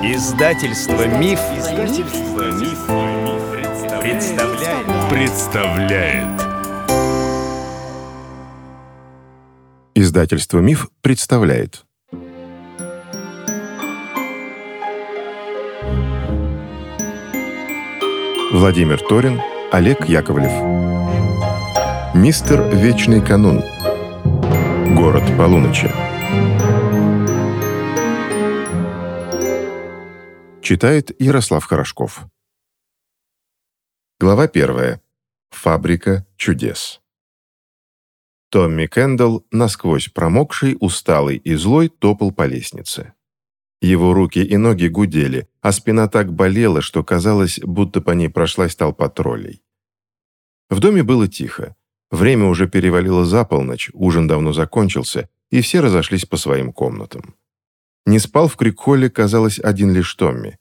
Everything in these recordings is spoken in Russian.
Издательство Миф, Издательство Миф, представляет. представляет. Издательство Миф представляет. Владимир Торин, Олег Яковлев. Мистер Вечный канун. Город полуночи. Читает Ярослав Хорошков. Глава первая. Фабрика чудес. Томми Кэндалл, насквозь промокший, усталый и злой, топал по лестнице. Его руки и ноги гудели, а спина так болела, что казалось, будто по ней прошлась толпа троллей. В доме было тихо. Время уже перевалило за полночь, ужин давно закончился, и все разошлись по своим комнатам. Не спал в Крикхолле, казалось, один лишь Томми.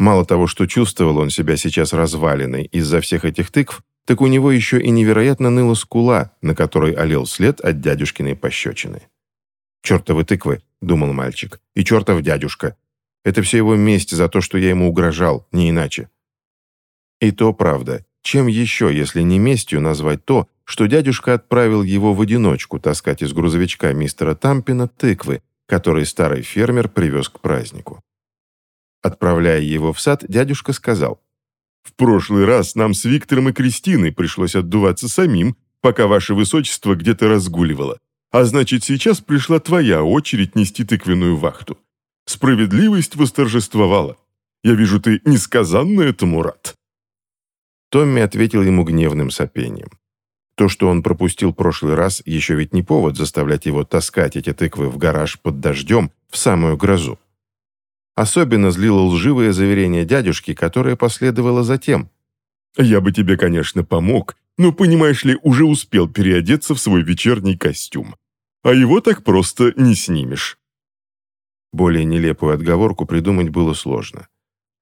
Мало того, что чувствовал он себя сейчас разваленной из-за всех этих тыкв, так у него еще и невероятно ныла скула, на которой олел след от дядюшкиной пощечины. «Чертовы тыквы», — думал мальчик, — «и чертов дядюшка. Это все его месть за то, что я ему угрожал, не иначе». И то правда. Чем еще, если не местью назвать то, что дядюшка отправил его в одиночку таскать из грузовичка мистера Тампина тыквы, который старый фермер привез к празднику. Отправляя его в сад, дядюшка сказал, «В прошлый раз нам с Виктором и Кристиной пришлось отдуваться самим, пока ваше высочество где-то разгуливало. А значит, сейчас пришла твоя очередь нести тыквенную вахту. Справедливость восторжествовала. Я вижу, ты несказанно этому рад». Томми ответил ему гневным сопением. То, что он пропустил прошлый раз, еще ведь не повод заставлять его таскать эти тыквы в гараж под дождем в самую грозу. Особенно злило лживое заверение дядюшки, которое последовало затем. «Я бы тебе, конечно, помог, но, понимаешь ли, уже успел переодеться в свой вечерний костюм. А его так просто не снимешь». Более нелепую отговорку придумать было сложно.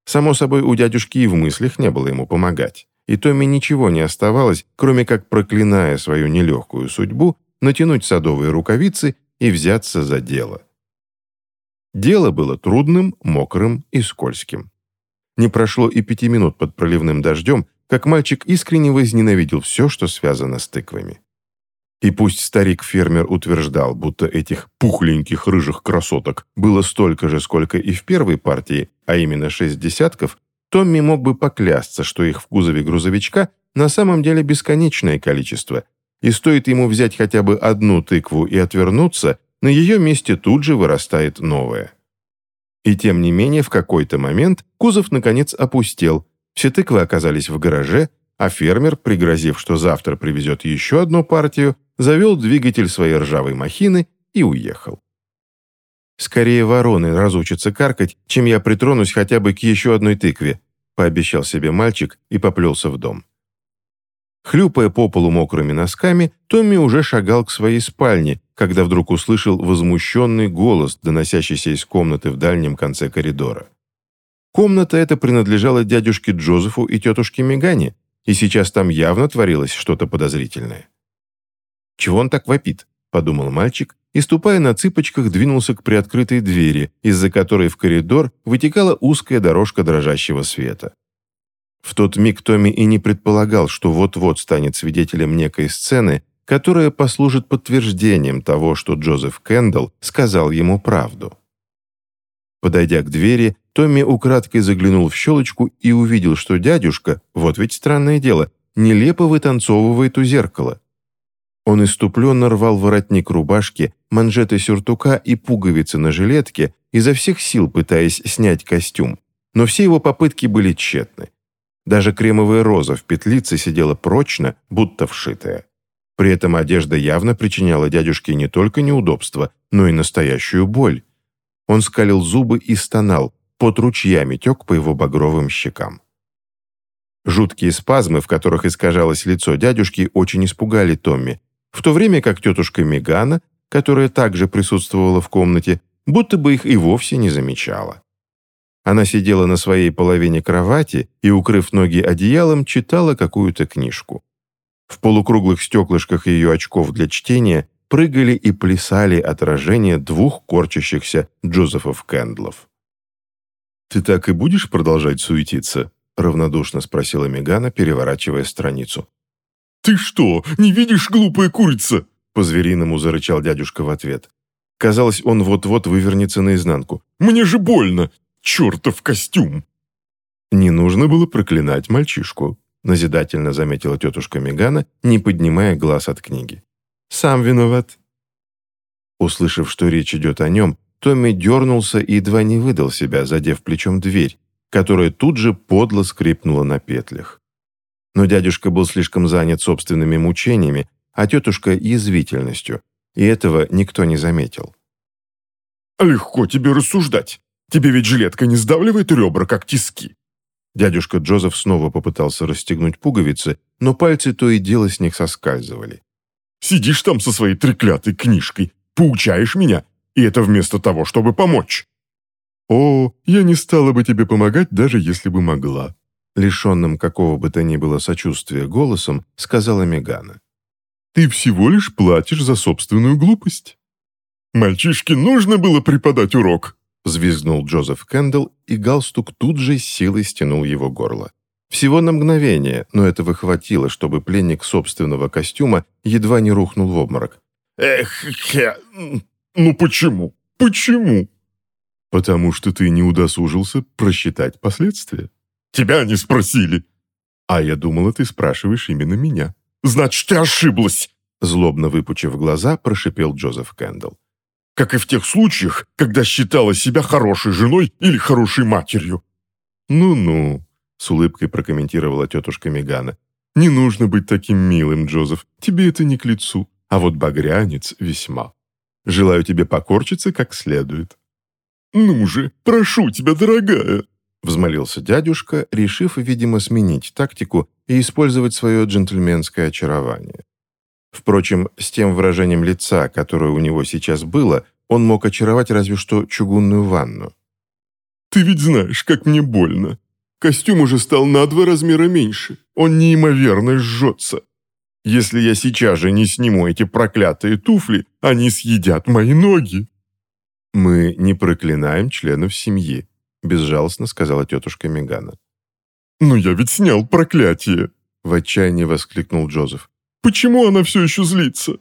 Само собой, у дядюшки и в мыслях не было ему помогать и Томми ничего не оставалось, кроме как, проклиная свою нелегкую судьбу, натянуть садовые рукавицы и взяться за дело. Дело было трудным, мокрым и скользким. Не прошло и пяти минут под проливным дождем, как мальчик искренне возненавидел все, что связано с тыквами. И пусть старик-фермер утверждал, будто этих пухленьких рыжих красоток было столько же, сколько и в первой партии, а именно шесть десятков, Томми мог бы поклясться, что их в кузове грузовичка на самом деле бесконечное количество, и стоит ему взять хотя бы одну тыкву и отвернуться, на ее месте тут же вырастает новая. И тем не менее, в какой-то момент кузов наконец опустел, все тыквы оказались в гараже, а фермер, пригрозив, что завтра привезет еще одну партию, завел двигатель своей ржавой махины и уехал. «Скорее вороны разучатся каркать, чем я притронусь хотя бы к еще одной тыкве», пообещал себе мальчик и поплелся в дом. Хлюпая по полу мокрыми носками, Томми уже шагал к своей спальне, когда вдруг услышал возмущенный голос, доносящийся из комнаты в дальнем конце коридора. Комната эта принадлежала дядюшке Джозефу и тетушке Мегане, и сейчас там явно творилось что-то подозрительное. «Чего он так вопит?» – подумал мальчик и, ступая на цыпочках, двинулся к приоткрытой двери, из-за которой в коридор вытекала узкая дорожка дрожащего света. В тот миг Томми и не предполагал, что вот-вот станет свидетелем некой сцены, которая послужит подтверждением того, что Джозеф Кэндалл сказал ему правду. Подойдя к двери, Томми украдкой заглянул в щелочку и увидел, что дядюшка, вот ведь странное дело, нелепо вытанцовывает у зеркала. Он иступленно рвал воротник рубашки, манжеты сюртука и пуговицы на жилетке, изо всех сил пытаясь снять костюм. Но все его попытки были тщетны. Даже кремовая роза в петлице сидела прочно, будто вшитая. При этом одежда явно причиняла дядюшке не только неудобства, но и настоящую боль. Он скалил зубы и стонал, под ручьями тек по его багровым щекам. Жуткие спазмы, в которых искажалось лицо дядюшки, очень испугали Томми, в то время как тетушка Мегана, которая также присутствовала в комнате, будто бы их и вовсе не замечала. Она сидела на своей половине кровати и, укрыв ноги одеялом, читала какую-то книжку. В полукруглых стеклышках ее очков для чтения прыгали и плясали отражения двух корчащихся Джозефов Кэндлов. «Ты так и будешь продолжать суетиться?» — равнодушно спросила Мегана, переворачивая страницу. «Ты что, не видишь, глупая курица?» — по-звериному зарычал дядюшка в ответ. Казалось, он вот-вот вывернется наизнанку. «Мне же больно! Чертов костюм!» Не нужно было проклинать мальчишку, назидательно заметила тетушка Мегана, не поднимая глаз от книги. «Сам виноват». Услышав, что речь идет о нем, Томми дернулся и едва не выдал себя, задев плечом дверь, которая тут же подло скрипнула на петлях. Но дядюшка был слишком занят собственными мучениями, а тетушка – язвительностью, и этого никто не заметил. «Легко тебе рассуждать. Тебе ведь жилетка не сдавливает ребра, как тиски». Дядюшка Джозеф снова попытался расстегнуть пуговицы, но пальцы то и дело с них соскальзывали. «Сидишь там со своей треклятой книжкой, поучаешь меня, и это вместо того, чтобы помочь». «О, я не стала бы тебе помогать, даже если бы могла», лишенным какого бы то ни было сочувствия голосом, сказала Мегана. «Ты всего лишь платишь за собственную глупость». «Мальчишке нужно было преподать урок», Взвизгнул Джозеф Кэндалл, и галстук тут же с силой стянул его горло. Всего на мгновение, но этого хватило, чтобы пленник собственного костюма едва не рухнул в обморок. «Эх, я... ну почему? Почему?» «Потому что ты не удосужился просчитать последствия». «Тебя не спросили». «А я думала, ты спрашиваешь именно меня». «Значит, ты ошиблась!» Злобно выпучив глаза, прошипел Джозеф Кэндалл как и в тех случаях, когда считала себя хорошей женой или хорошей матерью». «Ну-ну», — с улыбкой прокомментировала тетушка Мегана. «Не нужно быть таким милым, Джозеф, тебе это не к лицу, а вот багрянец весьма. Желаю тебе покорчиться как следует». «Ну же, прошу тебя, дорогая!» Взмолился дядюшка, решив, видимо, сменить тактику и использовать свое джентльменское очарование. Впрочем, с тем выражением лица, которое у него сейчас было, он мог очаровать разве что чугунную ванну. «Ты ведь знаешь, как мне больно. Костюм уже стал на два размера меньше. Он неимоверно жжется. Если я сейчас же не сниму эти проклятые туфли, они съедят мои ноги». «Мы не проклинаем членов семьи», — безжалостно сказала тетушка Мегана. «Но я ведь снял проклятие!» — в отчаянии воскликнул Джозеф. Почему она все еще злится?»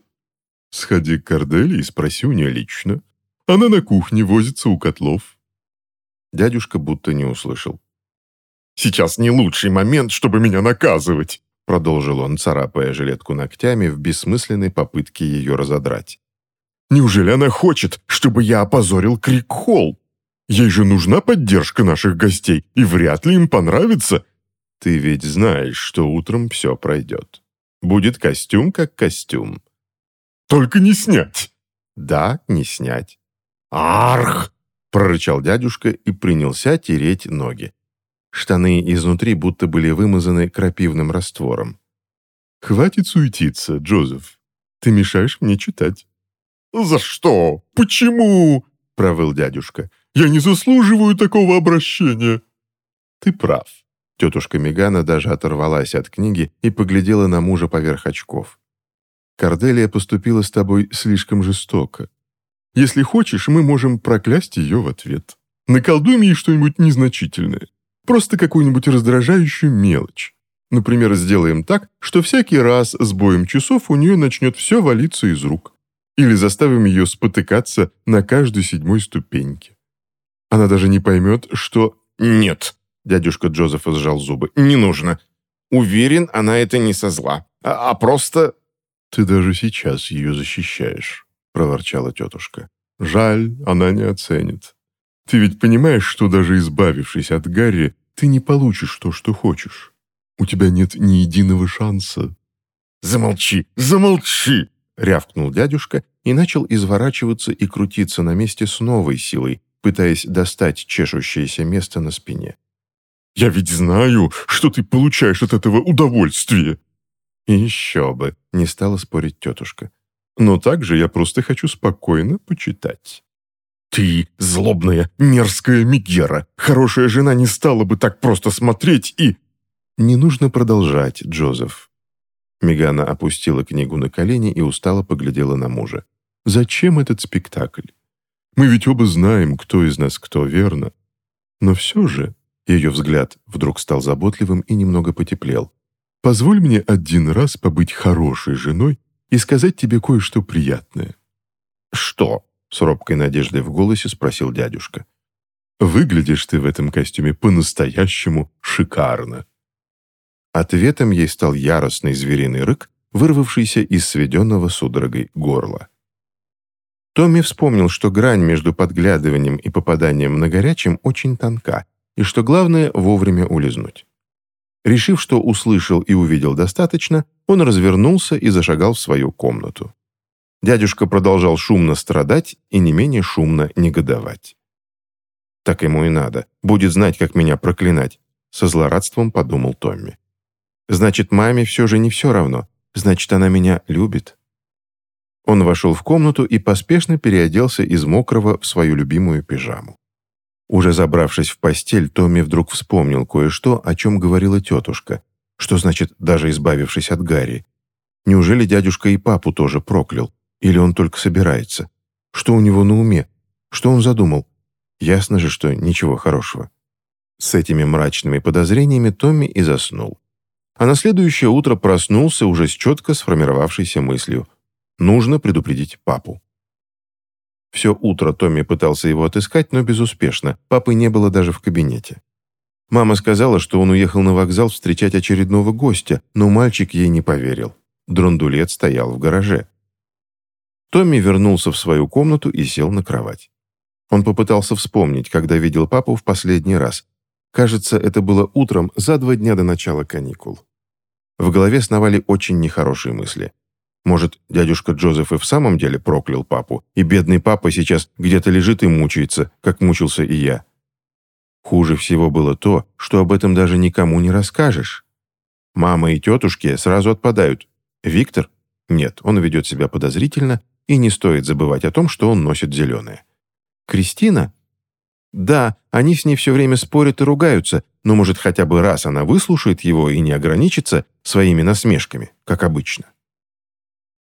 «Сходи к Кордели и спроси у нее лично. Она на кухне возится у котлов». Дядюшка будто не услышал. «Сейчас не лучший момент, чтобы меня наказывать», продолжил он, царапая жилетку ногтями в бессмысленной попытке ее разодрать. «Неужели она хочет, чтобы я опозорил Крик-Холл? Ей же нужна поддержка наших гостей, и вряд ли им понравится». «Ты ведь знаешь, что утром все пройдет», Будет костюм как костюм. Только не снять. Да, не снять. Арх! прорычал дядюшка и принялся тереть ноги. Штаны изнутри будто были вымазаны крапивным раствором. «Хватит суетиться, Джозеф. Ты мешаешь мне читать». «За что? Почему?» — провыл дядюшка. «Я не заслуживаю такого обращения». «Ты прав. Тетушка Мегана даже оторвалась от книги и поглядела на мужа поверх очков. «Корделия поступила с тобой слишком жестоко. Если хочешь, мы можем проклясть ее в ответ. Наколдуем ей что-нибудь незначительное. Просто какую-нибудь раздражающую мелочь. Например, сделаем так, что всякий раз с боем часов у нее начнет все валиться из рук. Или заставим ее спотыкаться на каждой седьмой ступеньке. Она даже не поймет, что «нет», Дядюшка Джозеф сжал зубы. «Не нужно. Уверен, она это не со зла, а, а просто...» «Ты даже сейчас ее защищаешь», — проворчала тетушка. «Жаль, она не оценит. Ты ведь понимаешь, что даже избавившись от Гарри, ты не получишь то, что хочешь. У тебя нет ни единого шанса». «Замолчи! Замолчи!» — рявкнул дядюшка и начал изворачиваться и крутиться на месте с новой силой, пытаясь достать чешущееся место на спине. Я ведь знаю, что ты получаешь от этого удовольствие». «Еще бы», — не стала спорить тетушка. «Но также я просто хочу спокойно почитать». «Ты злобная, мерзкая Мегера. Хорошая жена не стала бы так просто смотреть и...» «Не нужно продолжать, Джозеф». Мегана опустила книгу на колени и устало поглядела на мужа. «Зачем этот спектакль? Мы ведь оба знаем, кто из нас кто, верно? Но все же, ее взгляд вдруг стал заботливым и немного потеплел. «Позволь мне один раз побыть хорошей женой и сказать тебе кое-что приятное». «Что?» — с робкой надеждой в голосе спросил дядюшка. «Выглядишь ты в этом костюме по-настоящему шикарно». Ответом ей стал яростный звериный рык, вырвавшийся из сведенного судорогой горла. Томми вспомнил, что грань между подглядыванием и попаданием на горячем очень тонка, и что главное — вовремя улизнуть. Решив, что услышал и увидел достаточно, он развернулся и зашагал в свою комнату. Дядюшка продолжал шумно страдать и не менее шумно негодовать. «Так ему и надо. Будет знать, как меня проклинать», — со злорадством подумал Томми. «Значит, маме все же не все равно. Значит, она меня любит». Он вошел в комнату и поспешно переоделся из мокрого в свою любимую пижаму. Уже забравшись в постель, Томми вдруг вспомнил кое-что, о чем говорила тетушка. Что значит, даже избавившись от Гарри? Неужели дядюшка и папу тоже проклял? Или он только собирается? Что у него на уме? Что он задумал? Ясно же, что ничего хорошего. С этими мрачными подозрениями Томми и заснул. А на следующее утро проснулся уже с четко сформировавшейся мыслью. Нужно предупредить папу. Все утро Томми пытался его отыскать, но безуспешно. Папы не было даже в кабинете. Мама сказала, что он уехал на вокзал встречать очередного гостя, но мальчик ей не поверил. Драндулет стоял в гараже. Томми вернулся в свою комнату и сел на кровать. Он попытался вспомнить, когда видел папу в последний раз. Кажется, это было утром за два дня до начала каникул. В голове сновали очень нехорошие мысли. Может, дядюшка Джозеф и в самом деле проклял папу, и бедный папа сейчас где-то лежит и мучается, как мучился и я. Хуже всего было то, что об этом даже никому не расскажешь. Мама и тетушки сразу отпадают. Виктор? Нет, он ведет себя подозрительно, и не стоит забывать о том, что он носит зеленое. Кристина? Да, они с ней все время спорят и ругаются, но, может, хотя бы раз она выслушает его и не ограничится своими насмешками, как обычно.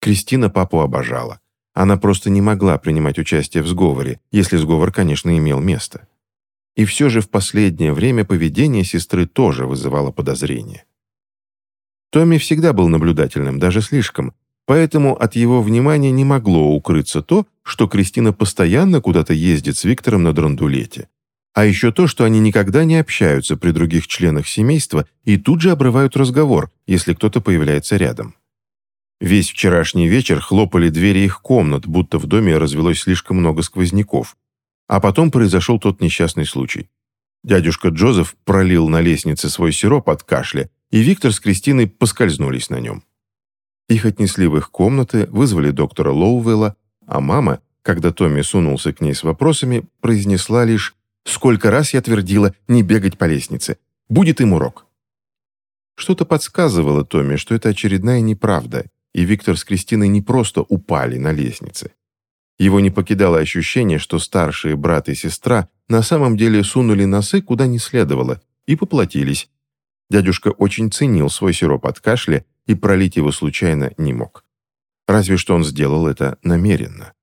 Кристина папу обожала. Она просто не могла принимать участие в сговоре, если сговор, конечно, имел место. И все же в последнее время поведение сестры тоже вызывало подозрения. Томми всегда был наблюдательным, даже слишком, поэтому от его внимания не могло укрыться то, что Кристина постоянно куда-то ездит с Виктором на драндулете. А еще то, что они никогда не общаются при других членах семейства и тут же обрывают разговор, если кто-то появляется рядом. Весь вчерашний вечер хлопали двери их комнат, будто в доме развелось слишком много сквозняков. А потом произошел тот несчастный случай. Дядюшка Джозеф пролил на лестнице свой сироп от кашля, и Виктор с Кристиной поскользнулись на нем. Их отнесли в их комнаты, вызвали доктора Лоувелла, а мама, когда Томми сунулся к ней с вопросами, произнесла лишь «Сколько раз я твердила не бегать по лестнице. Будет им урок». Что-то подсказывало Томми, что это очередная неправда, и Виктор с Кристиной не просто упали на лестнице. Его не покидало ощущение, что старшие брат и сестра на самом деле сунули носы куда не следовало и поплатились. Дядюшка очень ценил свой сироп от кашля и пролить его случайно не мог. Разве что он сделал это намеренно.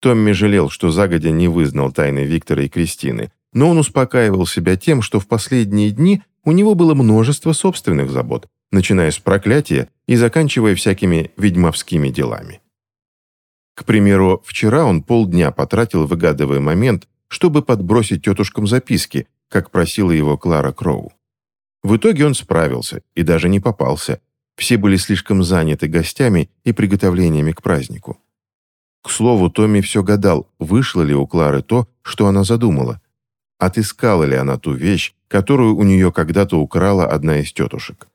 Томми жалел, что загодя не вызнал тайны Виктора и Кристины, но он успокаивал себя тем, что в последние дни у него было множество собственных забот, начиная с проклятия и заканчивая всякими ведьмовскими делами. К примеру, вчера он полдня потратил, выгадывая момент, чтобы подбросить тетушкам записки, как просила его Клара Кроу. В итоге он справился и даже не попался. Все были слишком заняты гостями и приготовлениями к празднику. К слову, Томми все гадал, вышло ли у Клары то, что она задумала. Отыскала ли она ту вещь, которую у нее когда-то украла одна из тетушек.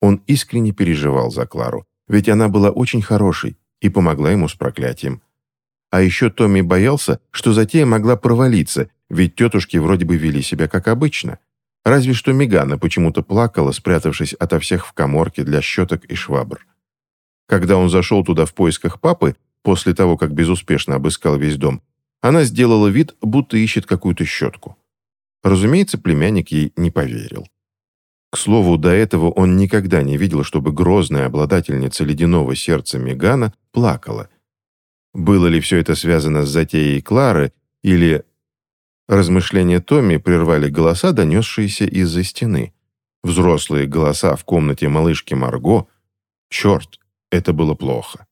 Он искренне переживал за Клару, ведь она была очень хорошей и помогла ему с проклятием. А еще Томми боялся, что затея могла провалиться, ведь тетушки вроде бы вели себя как обычно. Разве что Мегана почему-то плакала, спрятавшись ото всех в коморке для щеток и швабр. Когда он зашел туда в поисках папы, после того, как безуспешно обыскал весь дом, она сделала вид, будто ищет какую-то щетку. Разумеется, племянник ей не поверил. К слову, до этого он никогда не видел, чтобы грозная обладательница ледяного сердца Мегана плакала. Было ли все это связано с затеей Клары, или... Размышления Томми прервали голоса, донесшиеся из-за стены. Взрослые голоса в комнате малышки Марго. Черт, это было плохо.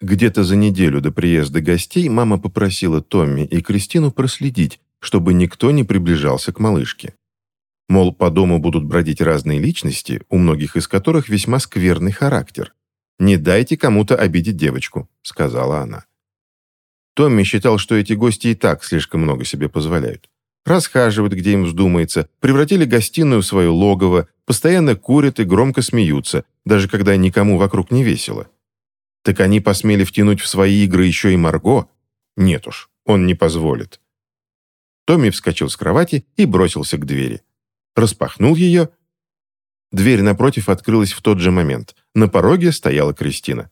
Где-то за неделю до приезда гостей мама попросила Томми и Кристину проследить, чтобы никто не приближался к малышке. Мол, по дому будут бродить разные личности, у многих из которых весьма скверный характер. «Не дайте кому-то обидеть девочку», — сказала она. Томми считал, что эти гости и так слишком много себе позволяют. Расхаживают, где им вздумается, превратили гостиную в свое логово, постоянно курят и громко смеются, даже когда никому вокруг не весело. Так они посмели втянуть в свои игры еще и Марго? Нет уж, он не позволит. Томми вскочил с кровати и бросился к двери распахнул ее. Дверь напротив открылась в тот же момент. На пороге стояла Кристина.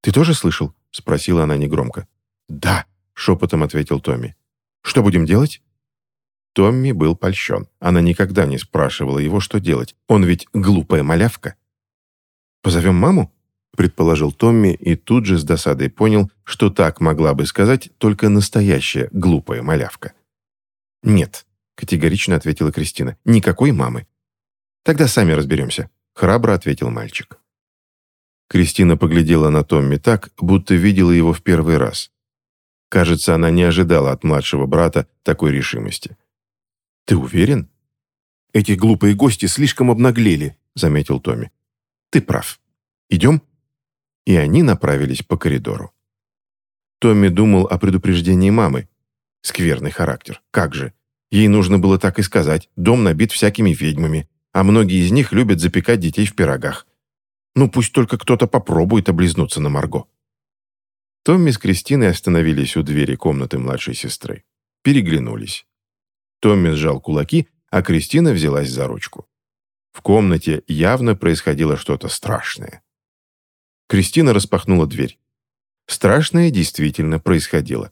«Ты тоже слышал?» — спросила она негромко. «Да», — шепотом ответил Томми. «Что будем делать?» Томми был польщен. Она никогда не спрашивала его, что делать. Он ведь глупая малявка. «Позовем маму?» — предположил Томми и тут же с досадой понял, что так могла бы сказать только настоящая глупая малявка. «Нет, — категорично ответила Кристина. «Никакой мамы». «Тогда сами разберемся», — храбро ответил мальчик. Кристина поглядела на Томми так, будто видела его в первый раз. Кажется, она не ожидала от младшего брата такой решимости. «Ты уверен?» «Эти глупые гости слишком обнаглели», — заметил Томми. «Ты прав. Идем?» И они направились по коридору. Томми думал о предупреждении мамы. Скверный характер. Как же? Ей нужно было так и сказать. Дом набит всякими ведьмами, а многие из них любят запекать детей в пирогах. Ну, пусть только кто-то попробует облизнуться на Марго. Томми с Кристиной остановились у двери комнаты младшей сестры. Переглянулись. Томми сжал кулаки, а Кристина взялась за ручку. В комнате явно происходило что-то страшное. Кристина распахнула дверь. Страшное действительно происходило.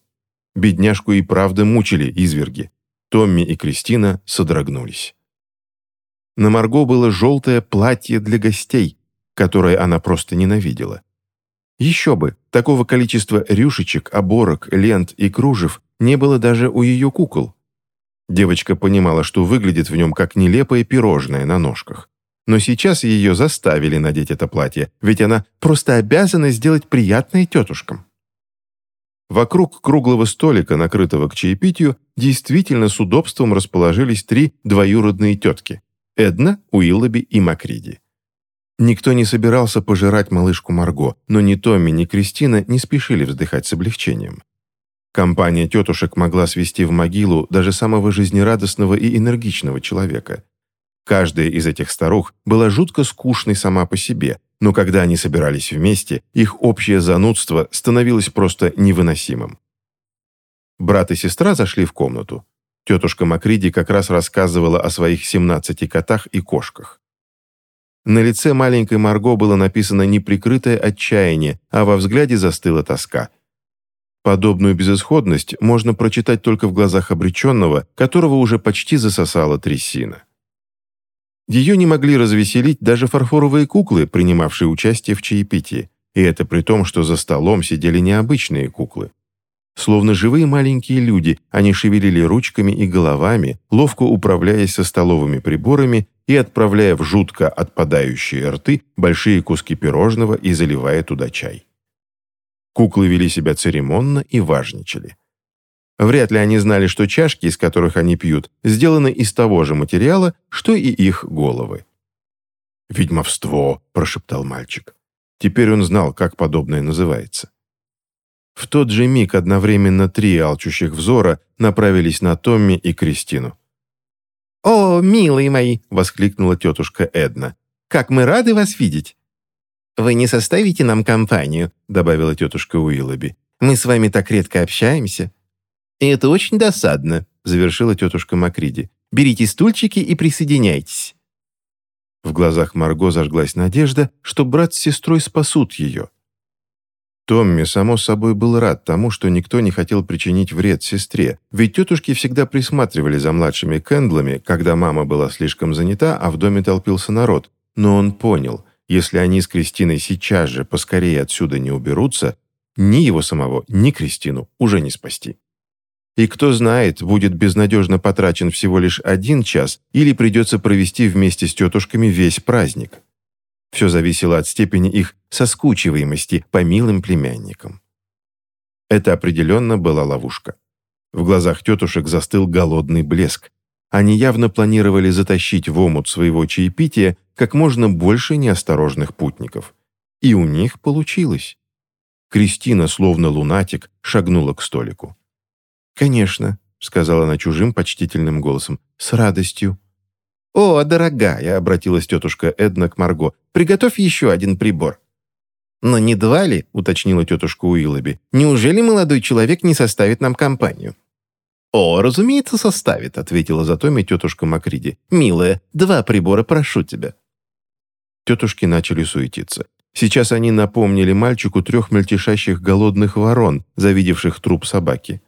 Бедняжку и правда мучили изверги. Томми и Кристина содрогнулись. На Марго было желтое платье для гостей, которое она просто ненавидела. Еще бы, такого количества рюшечек, оборок, лент и кружев не было даже у ее кукол. Девочка понимала, что выглядит в нем как нелепое пирожное на ножках. Но сейчас ее заставили надеть это платье, ведь она просто обязана сделать приятное тетушкам. Вокруг круглого столика, накрытого к чаепитию, действительно с удобством расположились три двоюродные тетки – Эдна, Уиллоби и Макриди. Никто не собирался пожирать малышку Марго, но ни Томми, ни Кристина не спешили вздыхать с облегчением. Компания тетушек могла свести в могилу даже самого жизнерадостного и энергичного человека. Каждая из этих старух была жутко скучной сама по себе, но когда они собирались вместе, их общее занудство становилось просто невыносимым. Брат и сестра зашли в комнату. Тетушка Макриди как раз рассказывала о своих 17 котах и кошках. На лице маленькой Марго было написано неприкрытое отчаяние, а во взгляде застыла тоска. Подобную безысходность можно прочитать только в глазах обреченного, которого уже почти засосала трясина. Ее не могли развеселить даже фарфоровые куклы, принимавшие участие в чаепитии, и это при том, что за столом сидели необычные куклы. Словно живые маленькие люди, они шевелили ручками и головами, ловко управляясь со столовыми приборами и отправляя в жутко отпадающие рты большие куски пирожного и заливая туда чай. Куклы вели себя церемонно и важничали. Вряд ли они знали, что чашки, из которых они пьют, сделаны из того же материала, что и их головы. «Ведьмовство», – прошептал мальчик. Теперь он знал, как подобное называется. В тот же миг одновременно три алчущих взора направились на Томми и Кристину. «О, милые мои!» – воскликнула тетушка Эдна. «Как мы рады вас видеть!» «Вы не составите нам компанию», – добавила тетушка Уиллоби. «Мы с вами так редко общаемся». «И это очень досадно», — завершила тетушка Макриди. «Берите стульчики и присоединяйтесь». В глазах Марго зажглась надежда, что брат с сестрой спасут ее. Томми, само собой, был рад тому, что никто не хотел причинить вред сестре, ведь тетушки всегда присматривали за младшими Кэндлами, когда мама была слишком занята, а в доме толпился народ. Но он понял, если они с Кристиной сейчас же поскорее отсюда не уберутся, ни его самого, ни Кристину уже не спасти. И кто знает, будет безнадежно потрачен всего лишь один час или придется провести вместе с тетушками весь праздник. Все зависело от степени их соскучиваемости по милым племянникам. Это определенно была ловушка. В глазах тетушек застыл голодный блеск. Они явно планировали затащить в омут своего чаепития как можно больше неосторожных путников. И у них получилось. Кристина, словно лунатик, шагнула к столику. «Конечно», — сказала она чужим почтительным голосом, — «с радостью». «О, дорогая», — обратилась тетушка Эдна к Марго, — «приготовь еще один прибор». «Но не два ли?» — уточнила тетушка Уиллоби. «Неужели молодой человек не составит нам компанию?» «О, разумеется, составит», — ответила за Томми тетушка Макриди. «Милая, два прибора, прошу тебя». Тетушки начали суетиться. Сейчас они напомнили мальчику трех мельтешащих голодных ворон, завидевших труп собаки.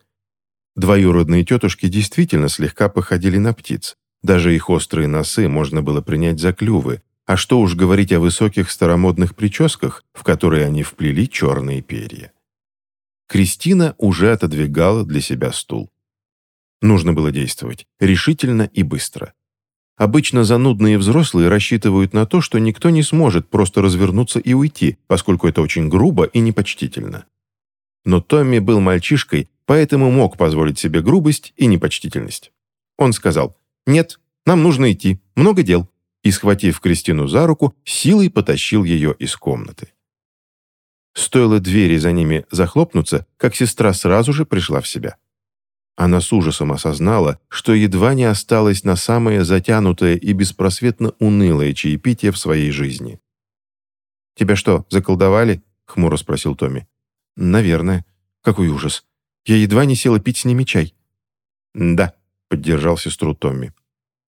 Двоюродные тетушки действительно слегка походили на птиц. Даже их острые носы можно было принять за клювы, а что уж говорить о высоких старомодных прическах, в которые они вплели черные перья. Кристина уже отодвигала для себя стул. Нужно было действовать решительно и быстро. Обычно занудные взрослые рассчитывают на то, что никто не сможет просто развернуться и уйти, поскольку это очень грубо и непочтительно. Но Томми был мальчишкой, поэтому мог позволить себе грубость и непочтительность. Он сказал «Нет, нам нужно идти, много дел», и, схватив Кристину за руку, силой потащил ее из комнаты. Стоило двери за ними захлопнуться, как сестра сразу же пришла в себя. Она с ужасом осознала, что едва не осталась на самое затянутое и беспросветно унылое чаепитие в своей жизни. «Тебя что, заколдовали?» — хмуро спросил Томми. «Наверное. Какой ужас. Я едва не села пить с ними чай». «Да», — поддержал сестру Томми.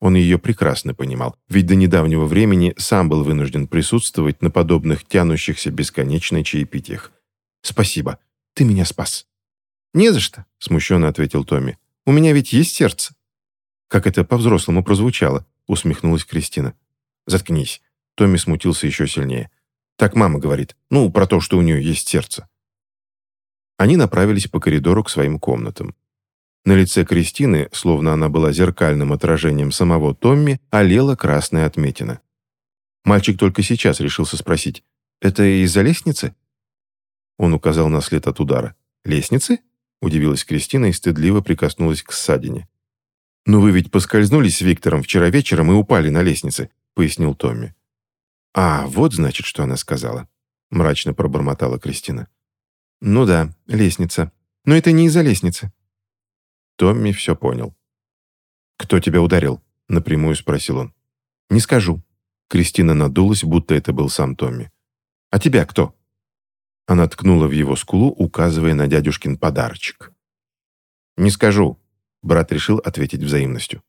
Он ее прекрасно понимал, ведь до недавнего времени сам был вынужден присутствовать на подобных тянущихся бесконечной чаепитиях. «Спасибо. Ты меня спас». «Не за что», — смущенно ответил Томми. «У меня ведь есть сердце». «Как это по-взрослому прозвучало», — усмехнулась Кристина. «Заткнись». Томми смутился еще сильнее. «Так мама говорит. Ну, про то, что у нее есть сердце». Они направились по коридору к своим комнатам. На лице Кристины, словно она была зеркальным отражением самого Томми, олела красная отметина. Мальчик только сейчас решился спросить, «Это из-за лестницы?» Он указал на след от удара. «Лестницы?» Удивилась Кристина и стыдливо прикоснулась к ссадине. «Но вы ведь поскользнулись с Виктором вчера вечером и упали на лестнице», пояснил Томми. «А, вот значит, что она сказала», мрачно пробормотала Кристина. «Ну да, лестница. Но это не из-за лестницы». Томми все понял. «Кто тебя ударил?» напрямую спросил он. «Не скажу». Кристина надулась, будто это был сам Томми. «А тебя кто?» Она ткнула в его скулу, указывая на дядюшкин подарочек. «Не скажу», — брат решил ответить взаимностью.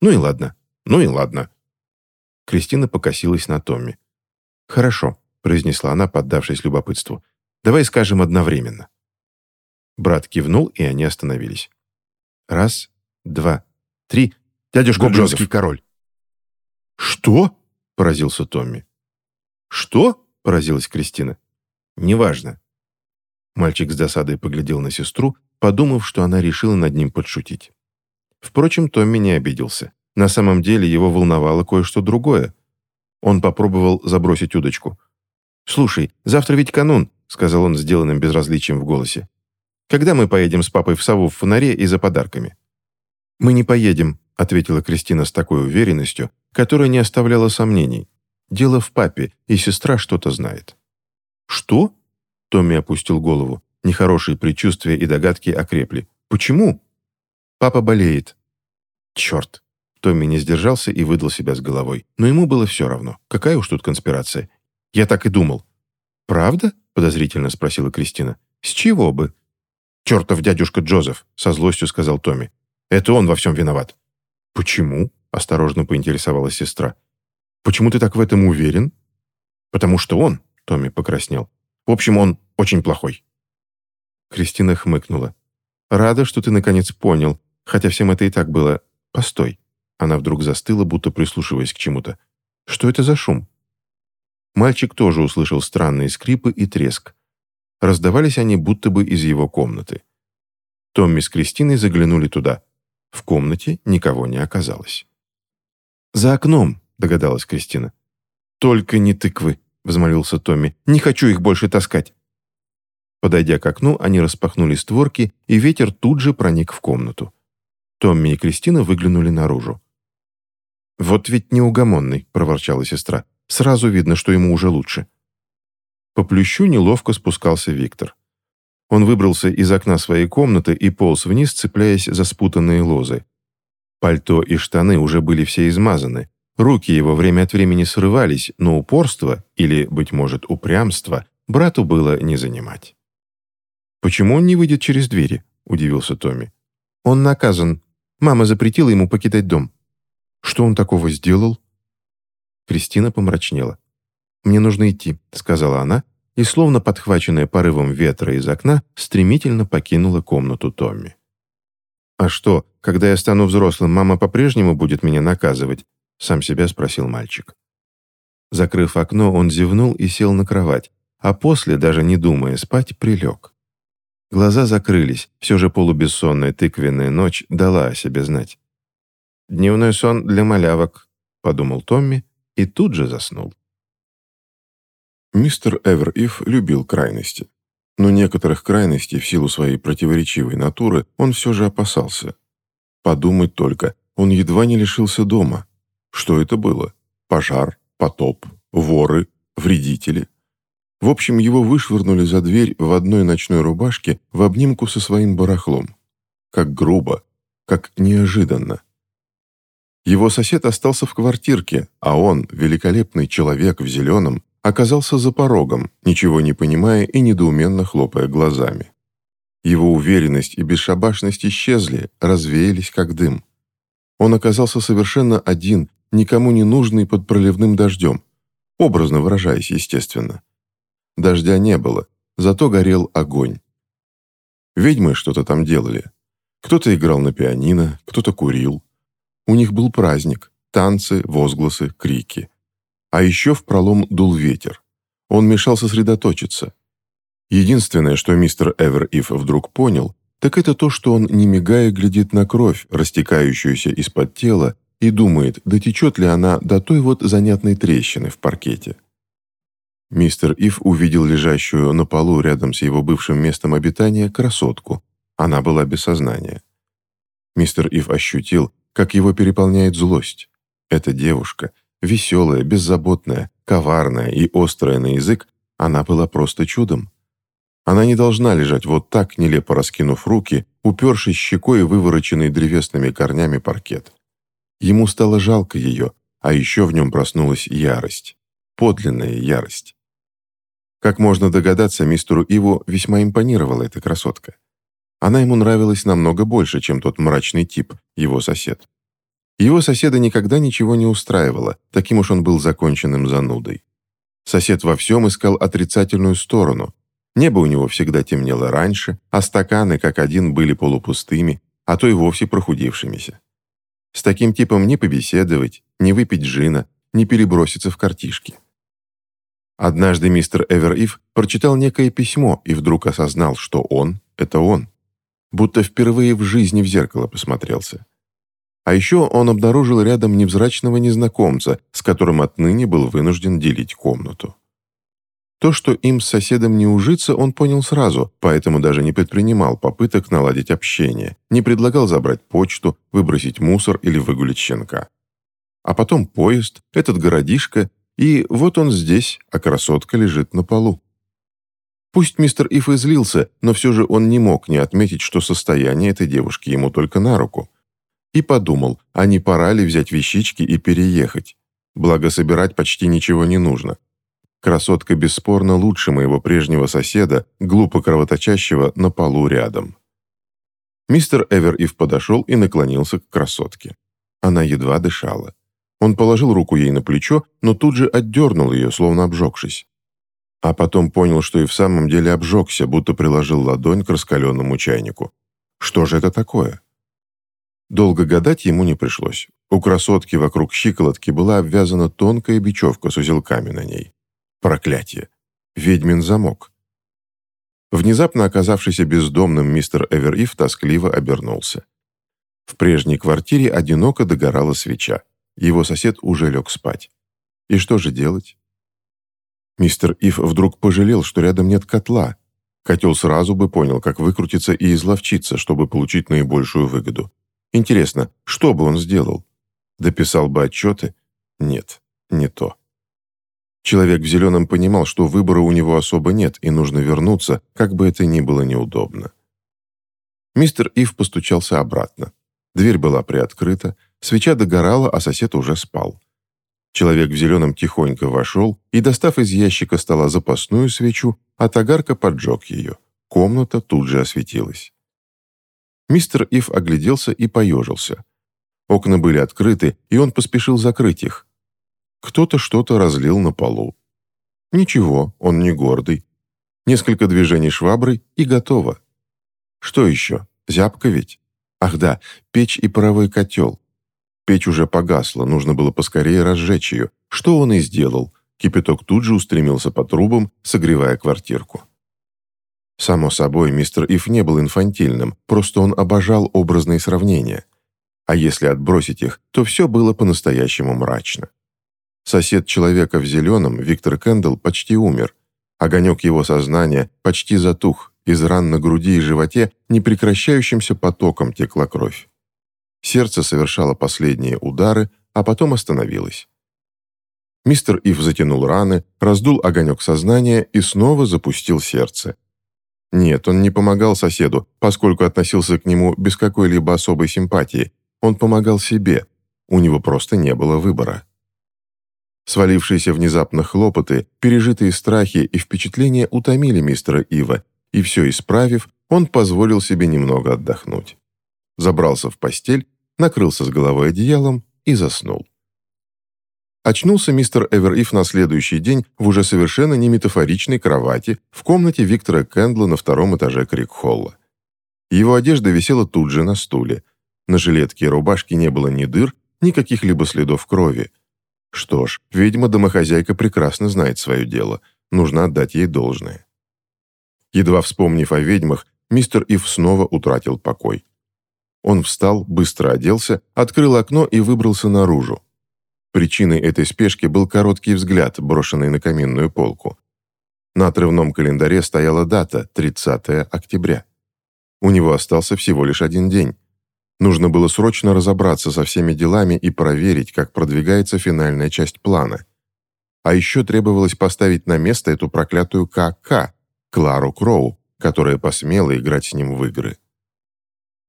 «Ну и ладно, ну и ладно». Кристина покосилась на Томми. «Хорошо», — произнесла она, поддавшись любопытству. «Давай скажем одновременно». Брат кивнул, и они остановились. «Раз, два, три. Дядюшка Гоблинский король». «Что?» — поразился Томми. «Что?» — поразилась Кристина. Неважно». Мальчик с досадой поглядел на сестру, подумав, что она решила над ним подшутить. Впрочем, Томми не обиделся. На самом деле его волновало кое-что другое. Он попробовал забросить удочку. «Слушай, завтра ведь канун», — сказал он сделанным безразличием в голосе. «Когда мы поедем с папой в сову в фонаре и за подарками?» «Мы не поедем», — ответила Кристина с такой уверенностью, которая не оставляла сомнений. «Дело в папе, и сестра что-то знает». «Что?» Томми опустил голову. Нехорошие предчувствия и догадки окрепли. «Почему?» «Папа болеет». «Черт!» Томми не сдержался и выдал себя с головой. Но ему было все равно. Какая уж тут конспирация. Я так и думал. «Правда?» — подозрительно спросила Кристина. «С чего бы?» «Чертов дядюшка Джозеф», — со злостью сказал Томми. «Это он во всем виноват». «Почему?» — осторожно поинтересовалась сестра. «Почему ты так в этом уверен?» «Потому что он», Томми покраснел. «В общем, он очень плохой». Кристина хмыкнула. «Рада, что ты наконец понял, хотя всем это и так было. Постой». Она вдруг застыла, будто прислушиваясь к чему-то. «Что это за шум?» Мальчик тоже услышал странные скрипы и треск. Раздавались они будто бы из его комнаты. Томми с Кристиной заглянули туда. В комнате никого не оказалось. «За окном», — догадалась Кристина. «Только не тыквы», — взмолился Томми. «Не хочу их больше таскать». Подойдя к окну, они распахнули створки, и ветер тут же проник в комнату. Томми и Кристина выглянули наружу. «Вот ведь неугомонный», — проворчала сестра. «Сразу видно, что ему уже лучше». По плющу неловко спускался Виктор. Он выбрался из окна своей комнаты и полз вниз, цепляясь за спутанные лозы. Пальто и штаны уже были все измазаны. Руки его время от времени срывались, но упорство, или, быть может, упрямство, брату было не занимать. «Почему он не выйдет через двери?» – удивился Томми. «Он наказан. Мама запретила ему покидать дом». «Что он такого сделал?» Кристина помрачнела. «Мне нужно идти», — сказала она, и, словно подхваченная порывом ветра из окна, стремительно покинула комнату Томми. «А что, когда я стану взрослым, мама по-прежнему будет меня наказывать?» — сам себя спросил мальчик. Закрыв окно, он зевнул и сел на кровать, а после, даже не думая спать, прилег. Глаза закрылись, все же полубессонная тыквенная ночь дала о себе знать. «Дневной сон для малявок», — подумал Томми и тут же заснул. Мистер Эвер-Ив любил крайности. Но некоторых крайностей в силу своей противоречивой натуры он все же опасался. Подумать только, он едва не лишился дома. Что это было? Пожар, потоп, воры, вредители. В общем, его вышвырнули за дверь в одной ночной рубашке в обнимку со своим барахлом. Как грубо, как неожиданно. Его сосед остался в квартирке, а он, великолепный человек в зеленом, оказался за порогом, ничего не понимая и недоуменно хлопая глазами. Его уверенность и бесшабашность исчезли, развеялись как дым. Он оказался совершенно один, никому не нужный под проливным дождем, образно выражаясь, естественно. Дождя не было, зато горел огонь. Ведьмы что-то там делали. Кто-то играл на пианино, кто-то курил. У них был праздник, танцы, возгласы, крики. А еще в пролом дул ветер. Он мешал сосредоточиться. Единственное, что мистер Эвер Ив вдруг понял, так это то, что он, не мигая, глядит на кровь, растекающуюся из-под тела, и думает, дотечет ли она до той вот занятной трещины в паркете. Мистер Ив увидел лежащую на полу рядом с его бывшим местом обитания красотку. Она была без сознания. Мистер Ив ощутил, как его переполняет злость. Эта девушка, Веселая, беззаботная, коварная и острая на язык, она была просто чудом. Она не должна лежать вот так, нелепо раскинув руки, упершись щекой вывороченный древесными корнями паркет. Ему стало жалко ее, а еще в нем проснулась ярость. Подлинная ярость. Как можно догадаться, мистеру Иву весьма импонировала эта красотка. Она ему нравилась намного больше, чем тот мрачный тип, его сосед. Его соседа никогда ничего не устраивало, таким уж он был законченным занудой. Сосед во всем искал отрицательную сторону. Небо у него всегда темнело раньше, а стаканы, как один, были полупустыми, а то и вовсе прохудившимися. С таким типом не побеседовать, не выпить джина, не переброситься в картишки. Однажды мистер Эвер-Ив прочитал некое письмо и вдруг осознал, что он — это он. Будто впервые в жизни в зеркало посмотрелся. А еще он обнаружил рядом невзрачного незнакомца, с которым отныне был вынужден делить комнату. То, что им с соседом не ужиться, он понял сразу, поэтому даже не предпринимал попыток наладить общение, не предлагал забрать почту, выбросить мусор или выгулить щенка. А потом поезд, этот городишко, и вот он здесь, а красотка лежит на полу. Пусть мистер Иф излился, но все же он не мог не отметить, что состояние этой девушки ему только на руку и подумал, а не пора ли взять вещички и переехать. Благо, собирать почти ничего не нужно. Красотка бесспорно лучше моего прежнего соседа, глупо кровоточащего на полу рядом. Мистер Эвер-Ив подошел и наклонился к красотке. Она едва дышала. Он положил руку ей на плечо, но тут же отдернул ее, словно обжегшись. А потом понял, что и в самом деле обжегся, будто приложил ладонь к раскаленному чайнику. Что же это такое? Долго гадать ему не пришлось. У красотки вокруг щиколотки была обвязана тонкая бечевка с узелками на ней. Проклятие! Ведьмин замок. Внезапно оказавшийся бездомным мистер Эвериф тоскливо обернулся. В прежней квартире одиноко догорала свеча. Его сосед уже лег спать. И что же делать? Мистер Ив вдруг пожалел, что рядом нет котла. Котел сразу бы понял, как выкрутиться и изловчиться, чтобы получить наибольшую выгоду. Интересно, что бы он сделал? Дописал бы отчеты? Нет, не то. Человек в зеленом понимал, что выбора у него особо нет, и нужно вернуться, как бы это ни было неудобно. Мистер Ив постучался обратно. Дверь была приоткрыта, свеча догорала, а сосед уже спал. Человек в зеленом тихонько вошел и, достав из ящика стола запасную свечу, от огарка поджег ее. Комната тут же осветилась. Мистер Ив огляделся и поежился. Окна были открыты, и он поспешил закрыть их. Кто-то что-то разлил на полу. Ничего, он не гордый. Несколько движений шваброй и готово. Что еще? Зябко ведь? Ах да, печь и паровой котел. Печь уже погасла, нужно было поскорее разжечь ее. Что он и сделал. Кипяток тут же устремился по трубам, согревая квартирку. Само собой, мистер Ив не был инфантильным, просто он обожал образные сравнения. А если отбросить их, то все было по-настоящему мрачно. Сосед человека в зеленом, Виктор Кэндалл, почти умер. Огонек его сознания почти затух, из ран на груди и животе непрекращающимся потоком текла кровь. Сердце совершало последние удары, а потом остановилось. Мистер Ив затянул раны, раздул огонек сознания и снова запустил сердце. Нет, он не помогал соседу, поскольку относился к нему без какой-либо особой симпатии. Он помогал себе. У него просто не было выбора. Свалившиеся внезапно хлопоты, пережитые страхи и впечатления утомили мистера Ива, и все исправив, он позволил себе немного отдохнуть. Забрался в постель, накрылся с головой одеялом и заснул. Очнулся мистер Эвериф на следующий день в уже совершенно не метафоричной кровати в комнате Виктора Кэндла на втором этаже Крикхолла. Его одежда висела тут же на стуле. На жилетке и рубашке не было ни дыр, ни каких-либо следов крови. Что ж, ведьма-домохозяйка прекрасно знает свое дело. Нужно отдать ей должное. Едва вспомнив о ведьмах, мистер Ив снова утратил покой. Он встал, быстро оделся, открыл окно и выбрался наружу. Причиной этой спешки был короткий взгляд, брошенный на каминную полку. На отрывном календаре стояла дата – 30 октября. У него остался всего лишь один день. Нужно было срочно разобраться со всеми делами и проверить, как продвигается финальная часть плана. А еще требовалось поставить на место эту проклятую КК, Клару Кроу, которая посмела играть с ним в игры.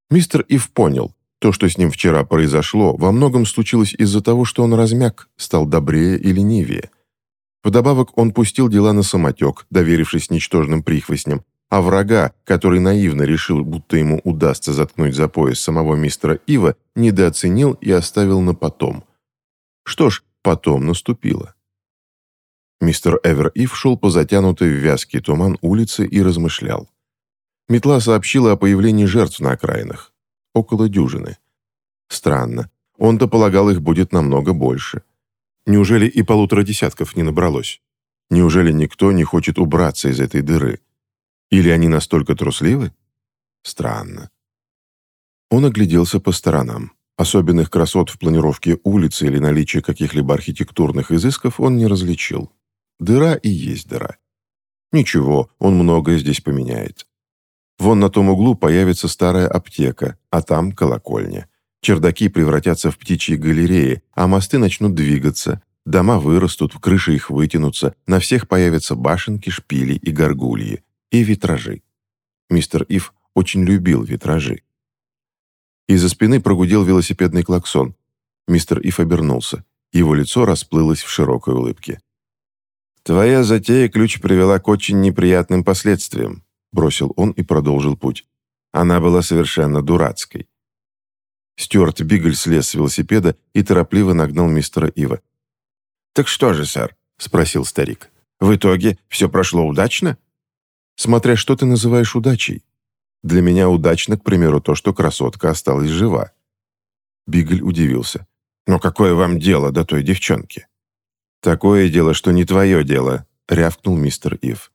Мистер Ив понял, то, что с ним вчера произошло, во многом случилось из-за того, что он размяк, стал добрее и ленивее. Вдобавок он пустил дела на самотек, доверившись ничтожным прихвостням, а врага, который наивно решил, будто ему удастся заткнуть за пояс самого мистера Ива, недооценил и оставил на потом. Что ж, потом наступило. Мистер Эвер Ив шел по затянутой в вязкий туман улице и размышлял. Метла сообщила о появлении жертв на окраинах. Около дюжины. Странно. Он-то полагал, их будет намного больше. Неужели и полутора десятков не набралось? Неужели никто не хочет убраться из этой дыры? Или они настолько трусливы? Странно. Он огляделся по сторонам. Особенных красот в планировке улицы или наличия каких-либо архитектурных изысков он не различил. Дыра и есть дыра. Ничего, он многое здесь поменяет. Вон на том углу появится старая аптека, а там колокольня. Чердаки превратятся в птичьи галереи, а мосты начнут двигаться. Дома вырастут, крыши их вытянутся, на всех появятся башенки, шпили и горгульи. И витражи. Мистер Ив очень любил витражи. Из-за спины прогудел велосипедный клаксон. Мистер Ив обернулся. Его лицо расплылось в широкой улыбке. «Твоя затея ключ привела к очень неприятным последствиям бросил он и продолжил путь. Она была совершенно дурацкой. Стюарт Бигль слез с велосипеда и торопливо нагнал мистера Ива. «Так что же, сэр?» — спросил старик. «В итоге все прошло удачно?» «Смотря что ты называешь удачей. Для меня удачно, к примеру, то, что красотка осталась жива». Бигль удивился. «Но какое вам дело до той девчонки?» «Такое дело, что не твое дело», — рявкнул мистер Ив.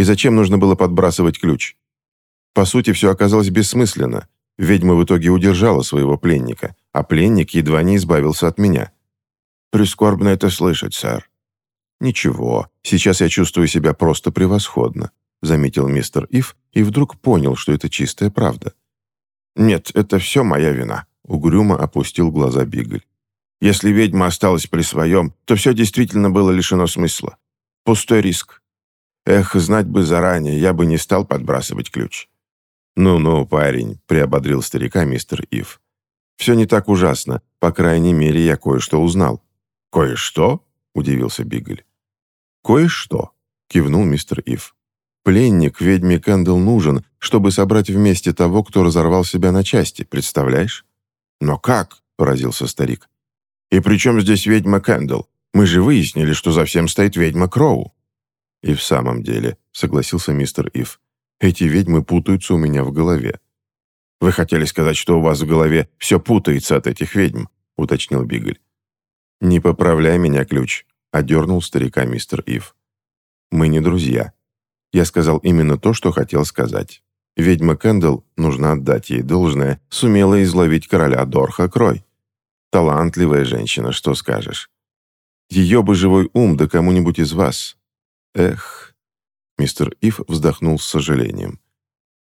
И зачем нужно было подбрасывать ключ? По сути, все оказалось бессмысленно. Ведьма в итоге удержала своего пленника, а пленник едва не избавился от меня. «Прискорбно это слышать, сэр». «Ничего, сейчас я чувствую себя просто превосходно», заметил мистер Ив и вдруг понял, что это чистая правда. «Нет, это все моя вина», угрюмо опустил глаза Бигль. «Если ведьма осталась при своем, то все действительно было лишено смысла. Пустой риск. Эх, знать бы заранее, я бы не стал подбрасывать ключ. «Ну-ну, парень», — приободрил старика мистер Ив. «Все не так ужасно. По крайней мере, я кое-что узнал». «Кое-что?» — удивился Бигль. «Кое-что», — кивнул мистер Ив. «Пленник ведьме Кэндл нужен, чтобы собрать вместе того, кто разорвал себя на части, представляешь?» «Но как?» — поразился старик. «И при чем здесь ведьма Кэндл? Мы же выяснили, что за всем стоит ведьма Кроу». «И в самом деле», — согласился мистер Ив, «эти ведьмы путаются у меня в голове». «Вы хотели сказать, что у вас в голове все путается от этих ведьм», — уточнил Бигль. «Не поправляй меня, ключ», — одернул старика мистер Ив. «Мы не друзья. Я сказал именно то, что хотел сказать. Ведьма Кэндл, нужно отдать ей должное, сумела изловить короля Дорха Крой. Талантливая женщина, что скажешь. Ее бы живой ум да кому-нибудь из вас. Эх. Мистер Ив вздохнул с сожалением.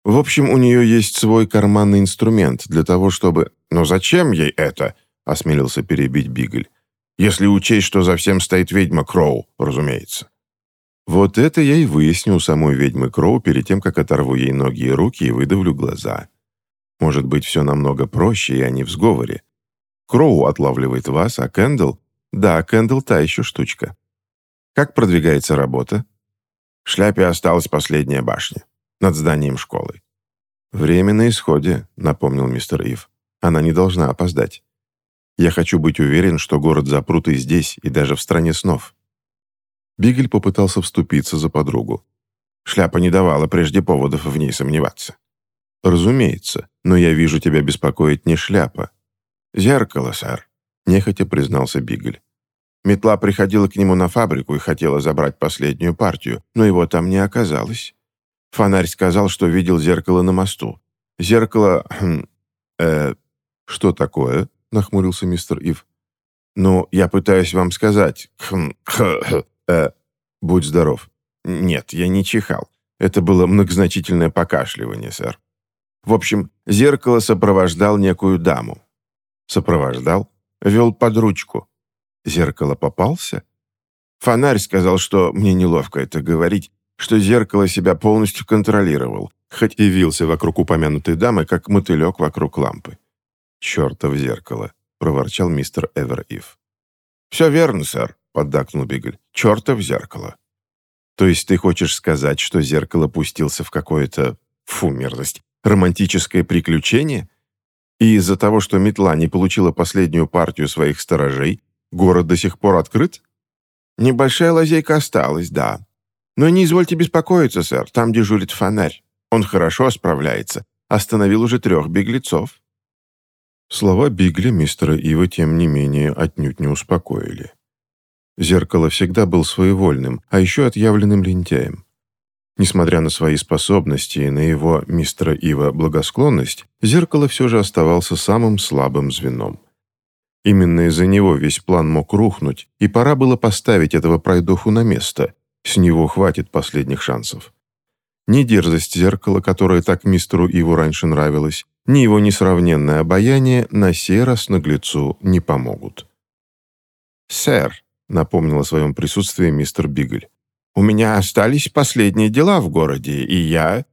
В общем, у нее есть свой карманный инструмент для того, чтобы... «Но зачем ей это?» — осмелился перебить Бигль. «Если учесть, что за всем стоит ведьма Кроу, разумеется». Вот это я и выясню у самой ведьмы Кроу перед тем, как оторву ей ноги и руки и выдавлю глаза. Может быть, все намного проще, и они в сговоре. Кроу отлавливает вас, а Кэндл... Да, Кэндл та еще штучка. Как продвигается работа? В шляпе осталась последняя башня. Над зданием школы. «Время на исходе», — напомнил мистер Ив. «Она не должна опоздать. Я хочу быть уверен, что город запрут и здесь, и даже в стране снов». Бигль попытался вступиться за подругу. Шляпа не давала прежде поводов в ней сомневаться. «Разумеется, но я вижу, тебя беспокоит не шляпа». «Зеркало, сэр», — нехотя признался Бигель. Метла приходила к нему на фабрику и хотела забрать последнюю партию, но его там не оказалось. Фонарь сказал, что видел зеркало на мосту. Зеркало... Хм, э, «Что такое?» — нахмурился мистер Ив. «Ну, я пытаюсь вам сказать. Хм, х, э, будь здоров. Нет, я не чихал. Это было многозначительное покашливание, сэр. В общем, зеркало сопровождал некую даму. Сопровождал? Вел под ручку. Зеркало попался? Фонарь сказал, что мне неловко это говорить, что зеркало себя полностью контролировал, хоть и вился вокруг упомянутой дамы, как мотылек вокруг лампы. «Чертов зеркало!» — проворчал мистер Эвер-Ив. «Все верно, сэр», — поддакнул Бигль. «Чертов зеркало». «То есть ты хочешь сказать, что зеркало пустился в какое-то... Фу, мерзость. Романтическое приключение? И из-за того, что метла не получила последнюю партию своих сторожей, Город до сих пор открыт? Небольшая лазейка осталась, да. Но не извольте беспокоиться, сэр, там дежурит фонарь. Он хорошо справляется. Остановил уже трех беглецов. Слова Бигли мистера Ива, тем не менее, отнюдь не успокоили. Зеркало всегда был своевольным, а еще отъявленным лентяем. Несмотря на свои способности и на его, мистера Ива, благосклонность, Зеркало все же оставался самым слабым звеном. Именно из-за него весь план мог рухнуть, и пора было поставить этого пройдоху на место. С него хватит последних шансов. Ни дерзость зеркала, которая так мистеру Иву раньше нравилась, ни его несравненное обаяние на сей раз наглецу не помогут. «Сэр», — напомнил о своем присутствии мистер Бигль, «у меня остались последние дела в городе, и я...»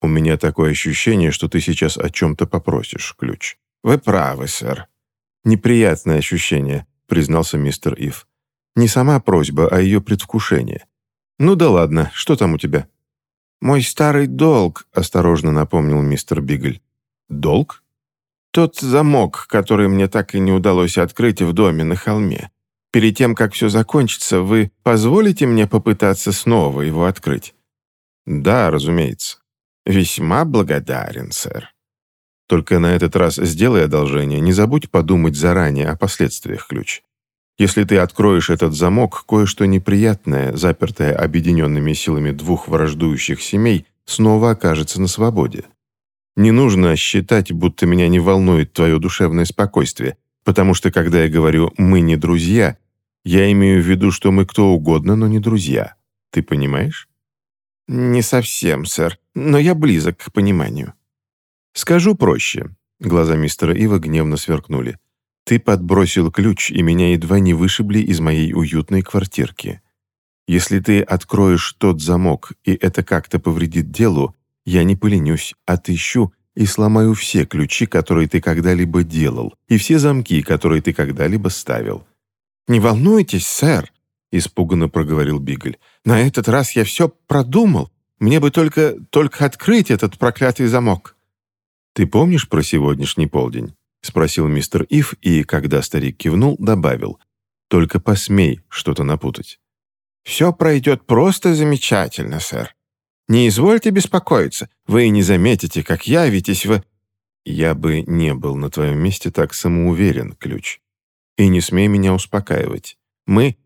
«У меня такое ощущение, что ты сейчас о чем-то попросишь, ключ». «Вы правы, сэр», «Неприятное ощущение», — признался мистер Ив. «Не сама просьба, а ее предвкушение. Ну да ладно, что там у тебя?» «Мой старый долг», — осторожно напомнил мистер Бигль. «Долг?» «Тот замок, который мне так и не удалось открыть в доме на холме. Перед тем, как все закончится, вы позволите мне попытаться снова его открыть?» «Да, разумеется». «Весьма благодарен, сэр». Только на этот раз сделай одолжение, не забудь подумать заранее о последствиях ключ. Если ты откроешь этот замок, кое-что неприятное, запертое объединенными силами двух враждующих семей, снова окажется на свободе. Не нужно считать, будто меня не волнует твое душевное спокойствие, потому что, когда я говорю «мы не друзья», я имею в виду, что мы кто угодно, но не друзья. Ты понимаешь? «Не совсем, сэр, но я близок к пониманию». «Скажу проще». Глаза мистера Ива гневно сверкнули. «Ты подбросил ключ, и меня едва не вышибли из моей уютной квартирки. Если ты откроешь тот замок, и это как-то повредит делу, я не поленюсь, отыщу и сломаю все ключи, которые ты когда-либо делал, и все замки, которые ты когда-либо ставил». «Не волнуйтесь, сэр», — испуганно проговорил Бигль. «На этот раз я все продумал. Мне бы только, только открыть этот проклятый замок». «Ты помнишь про сегодняшний полдень?» — спросил мистер Ив и, когда старик кивнул, добавил. «Только посмей что-то напутать». «Все пройдет просто замечательно, сэр. Не извольте беспокоиться, вы и не заметите, как явитесь в...» «Я бы не был на твоем месте так самоуверен, Ключ. И не смей меня успокаивать. Мы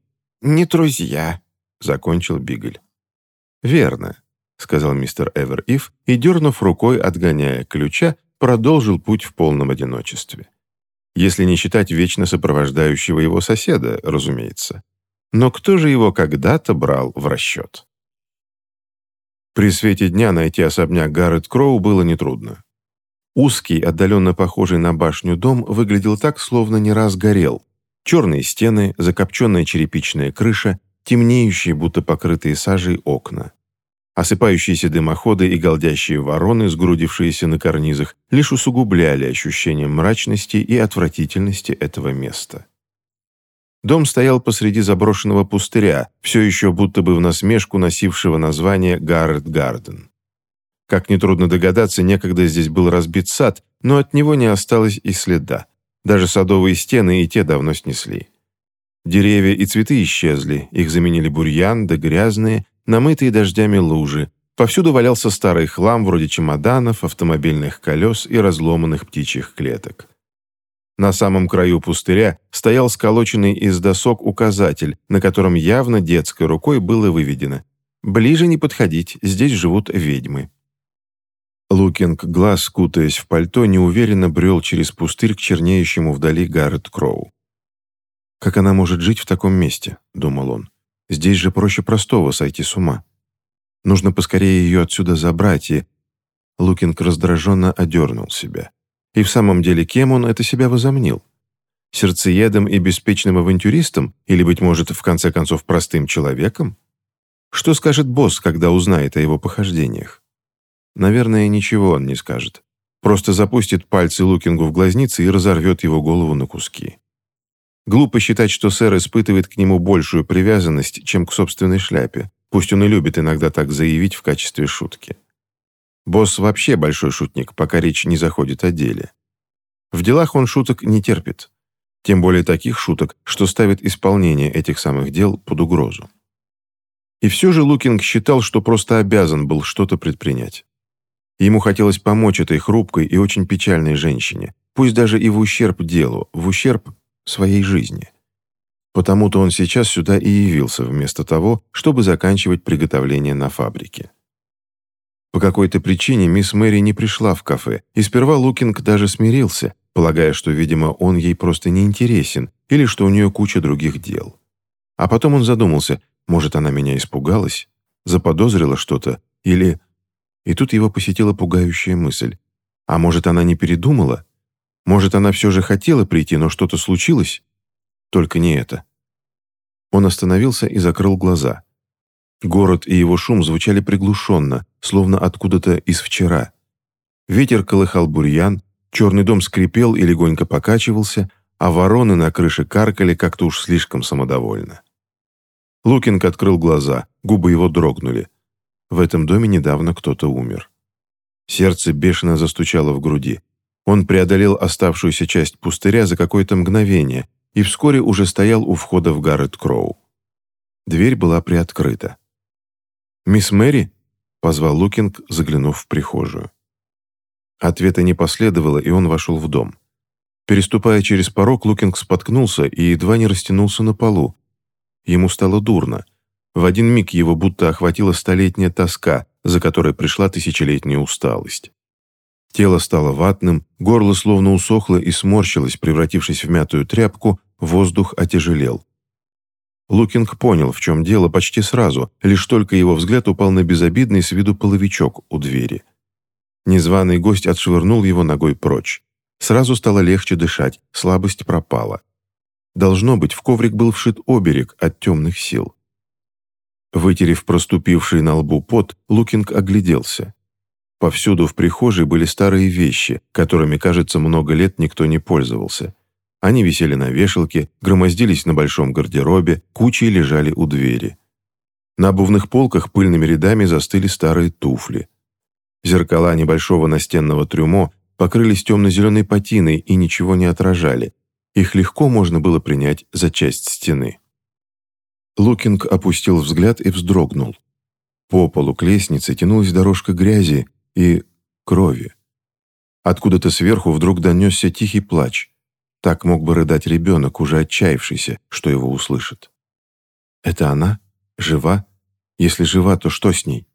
не друзья», — закончил Бигль. «Верно», — сказал мистер Эвер Ив и, дернув рукой, отгоняя ключа, продолжил путь в полном одиночестве. Если не считать вечно сопровождающего его соседа, разумеется. Но кто же его когда-то брал в расчет? При свете дня найти особняк Гаррет Кроу было нетрудно. Узкий, отдаленно похожий на башню дом выглядел так, словно не раз горел. Черные стены, закопченная черепичная крыша, темнеющие, будто покрытые сажей окна. Осыпающиеся дымоходы и голдящие вороны, сгрудившиеся на карнизах, лишь усугубляли ощущение мрачности и отвратительности этого места. Дом стоял посреди заброшенного пустыря, все еще будто бы в насмешку носившего название Гаррет Гарден. Как нетрудно догадаться, некогда здесь был разбит сад, но от него не осталось и следа. Даже садовые стены и те давно снесли. Деревья и цветы исчезли, их заменили бурьян да грязные, намытые дождями лужи. Повсюду валялся старый хлам вроде чемоданов, автомобильных колес и разломанных птичьих клеток. На самом краю пустыря стоял сколоченный из досок указатель, на котором явно детской рукой было выведено «Ближе не подходить, здесь живут ведьмы». Лукинг Глаз, кутаясь в пальто, неуверенно брел через пустырь к чернеющему вдали Гаррет Кроу. «Как она может жить в таком месте?» — думал он. «Здесь же проще простого сойти с ума. Нужно поскорее ее отсюда забрать и...» Лукинг раздраженно одернул себя. И в самом деле кем он это себя возомнил? Сердцеедом и беспечным авантюристом? Или, быть может, в конце концов, простым человеком? Что скажет босс, когда узнает о его похождениях? Наверное, ничего он не скажет. Просто запустит пальцы Лукингу в глазницы и разорвет его голову на куски. Глупо считать, что сэр испытывает к нему большую привязанность, чем к собственной шляпе, пусть он и любит иногда так заявить в качестве шутки. Босс вообще большой шутник, пока речь не заходит о деле. В делах он шуток не терпит. Тем более таких шуток, что ставит исполнение этих самых дел под угрозу. И все же Лукинг считал, что просто обязан был что-то предпринять. Ему хотелось помочь этой хрупкой и очень печальной женщине, пусть даже и в ущерб делу, в ущерб своей жизни. Потому-то он сейчас сюда и явился вместо того, чтобы заканчивать приготовление на фабрике. По какой-то причине мисс Мэри не пришла в кафе, и сперва Лукинг даже смирился, полагая, что, видимо, он ей просто не интересен или что у нее куча других дел. А потом он задумался, может, она меня испугалась, заподозрила что-то или... И тут его посетила пугающая мысль. А может, она не передумала? Может, она все же хотела прийти, но что-то случилось? Только не это. Он остановился и закрыл глаза. Город и его шум звучали приглушенно, словно откуда-то из вчера. Ветер колыхал бурьян, черный дом скрипел и легонько покачивался, а вороны на крыше каркали как-то уж слишком самодовольно. Лукинг открыл глаза, губы его дрогнули. В этом доме недавно кто-то умер. Сердце бешено застучало в груди. Он преодолел оставшуюся часть пустыря за какое-то мгновение и вскоре уже стоял у входа в Гаррет Кроу. Дверь была приоткрыта. «Мисс Мэри?» — позвал Лукинг, заглянув в прихожую. Ответа не последовало, и он вошел в дом. Переступая через порог, Лукинг споткнулся и едва не растянулся на полу. Ему стало дурно. В один миг его будто охватила столетняя тоска, за которой пришла тысячелетняя усталость. Тело стало ватным, горло словно усохло и сморщилось, превратившись в мятую тряпку, воздух отяжелел. Лукинг понял, в чем дело почти сразу, лишь только его взгляд упал на безобидный с виду половичок у двери. Незваный гость отшвырнул его ногой прочь. Сразу стало легче дышать, слабость пропала. Должно быть, в коврик был вшит оберег от темных сил. Вытерев проступивший на лбу пот, Лукинг огляделся. Повсюду в прихожей были старые вещи, которыми, кажется, много лет никто не пользовался. Они висели на вешалке, громоздились на большом гардеробе, кучей лежали у двери. На обувных полках пыльными рядами застыли старые туфли. Зеркала небольшого настенного трюмо покрылись темно-зеленой патиной и ничего не отражали. Их легко можно было принять за часть стены. Лукинг опустил взгляд и вздрогнул. По полу к лестнице тянулась дорожка грязи и крови. Откуда-то сверху вдруг донесся тихий плач. Так мог бы рыдать ребенок, уже отчаявшийся, что его услышит. «Это она? Жива? Если жива, то что с ней?»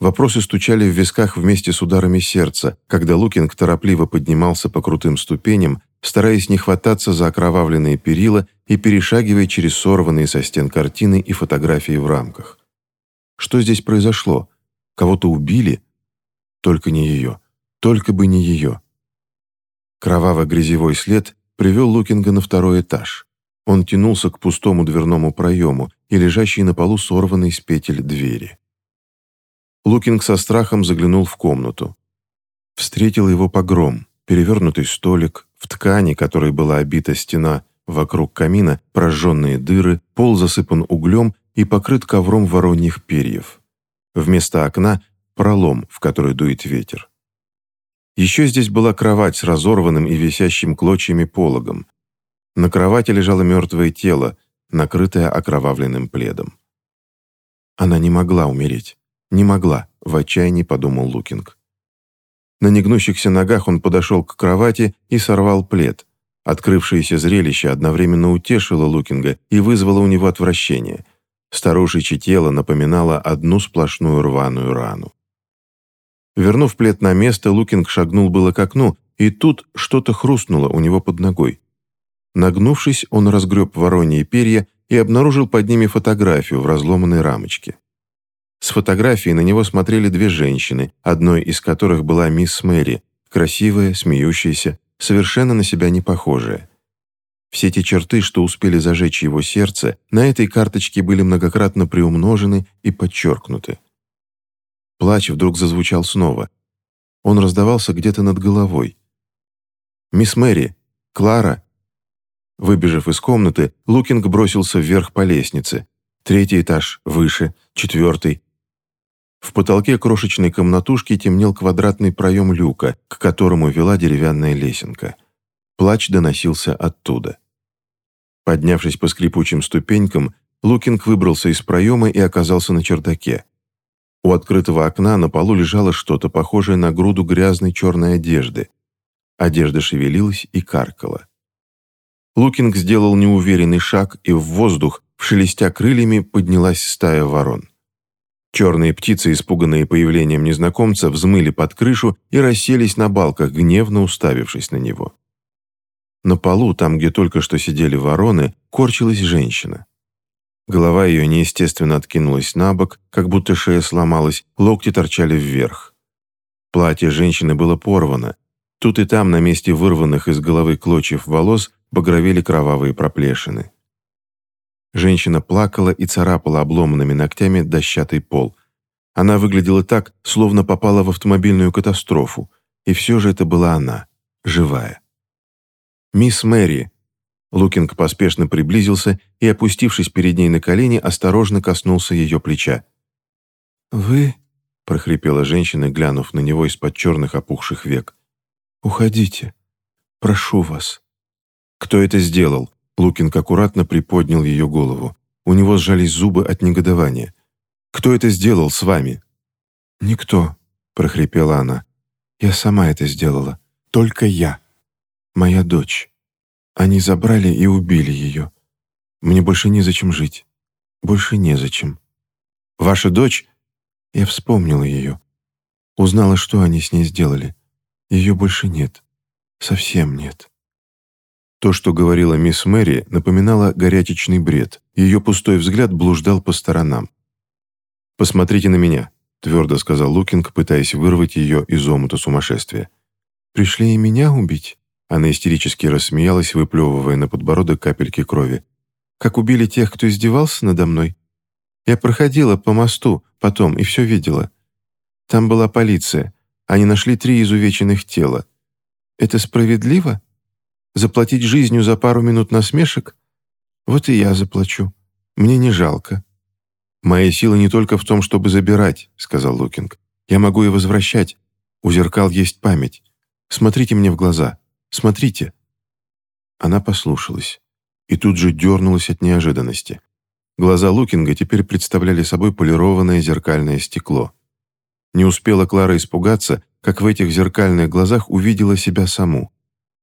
Вопросы стучали в висках вместе с ударами сердца, когда Лукинг торопливо поднимался по крутым ступеням, стараясь не хвататься за окровавленные перила и перешагивая через сорванные со стен картины и фотографии в рамках. Что здесь произошло? Кого-то убили? Только не ее. Только бы не ее. Кроваво-грязевой след привел Лукинга на второй этаж. Он тянулся к пустому дверному проему и лежащей на полу сорванной с петель двери. Лукинг со страхом заглянул в комнату. Встретил его погром, перевернутый столик, в ткани, которой была обита стена, вокруг камина прожженные дыры, пол засыпан углем и покрыт ковром вороньих перьев. Вместо окна – пролом, в который дует ветер. Еще здесь была кровать с разорванным и висящим клочьями пологом. На кровати лежало мертвое тело, накрытое окровавленным пледом. Она не могла умереть. Не могла, в отчаянии подумал Лукинг. На негнущихся ногах он подошел к кровати и сорвал плед. Открывшееся зрелище одновременно утешило Лукинга и вызвало у него отвращение. Старушечье тело напоминало одну сплошную рваную рану. Вернув плед на место, Лукинг шагнул было к окну, и тут что-то хрустнуло у него под ногой. Нагнувшись, он разгреб воронье перья и обнаружил под ними фотографию в разломанной рамочке. С фотографии на него смотрели две женщины, одной из которых была мисс Мэри, красивая, смеющаяся, совершенно на себя не похожая. Все те черты, что успели зажечь его сердце, на этой карточке были многократно приумножены и подчеркнуты. Плач вдруг зазвучал снова. Он раздавался где-то над головой. «Мисс Мэри! Клара!» Выбежав из комнаты, Лукинг бросился вверх по лестнице. Третий этаж, выше, четвертый. В потолке крошечной комнатушки темнел квадратный проем люка, к которому вела деревянная лесенка. Плач доносился оттуда. Поднявшись по скрипучим ступенькам, Лукинг выбрался из проема и оказался на чердаке. У открытого окна на полу лежало что-то похожее на груду грязной черной одежды. Одежда шевелилась и каркала. Лукинг сделал неуверенный шаг, и в воздух, в шелестя крыльями, поднялась стая ворон. Черные птицы, испуганные появлением незнакомца, взмыли под крышу и расселись на балках, гневно уставившись на него. На полу, там, где только что сидели вороны, корчилась женщина. Голова ее неестественно откинулась на бок, как будто шея сломалась, локти торчали вверх. Платье женщины было порвано. Тут и там, на месте вырванных из головы клочьев волос, багровели кровавые проплешины. Женщина плакала и царапала обломанными ногтями дощатый пол. Она выглядела так, словно попала в автомобильную катастрофу. И все же это была она, живая. «Мисс Мэри!» Лукинг поспешно приблизился и, опустившись перед ней на колени, осторожно коснулся ее плеча. «Вы?» — прохрипела женщина, глянув на него из-под черных опухших век. «Уходите. Прошу вас». «Кто это сделал?» Лукинг аккуратно приподнял ее голову. У него сжались зубы от негодования. «Кто это сделал с вами?» «Никто», — прохрипела она. «Я сама это сделала. Только я». Моя дочь. Они забрали и убили ее. Мне больше незачем жить. Больше незачем. Ваша дочь? Я вспомнила ее. Узнала, что они с ней сделали. Ее больше нет. Совсем нет. То, что говорила мисс Мэри, напоминало горячечный бред. Ее пустой взгляд блуждал по сторонам. «Посмотрите на меня», — твердо сказал Лукинг, пытаясь вырвать ее из омута сумасшествия. «Пришли и меня убить?» Она истерически рассмеялась, выплевывая на подбородок капельки крови. «Как убили тех, кто издевался надо мной? Я проходила по мосту потом и все видела. Там была полиция. Они нашли три изувеченных тела. Это справедливо?» Заплатить жизнью за пару минут насмешек? Вот и я заплачу. Мне не жалко». «Моя сила не только в том, чтобы забирать», — сказал Лукинг. «Я могу и возвращать. У зеркал есть память. Смотрите мне в глаза. Смотрите». Она послушалась и тут же дернулась от неожиданности. Глаза Лукинга теперь представляли собой полированное зеркальное стекло. Не успела Клара испугаться, как в этих зеркальных глазах увидела себя саму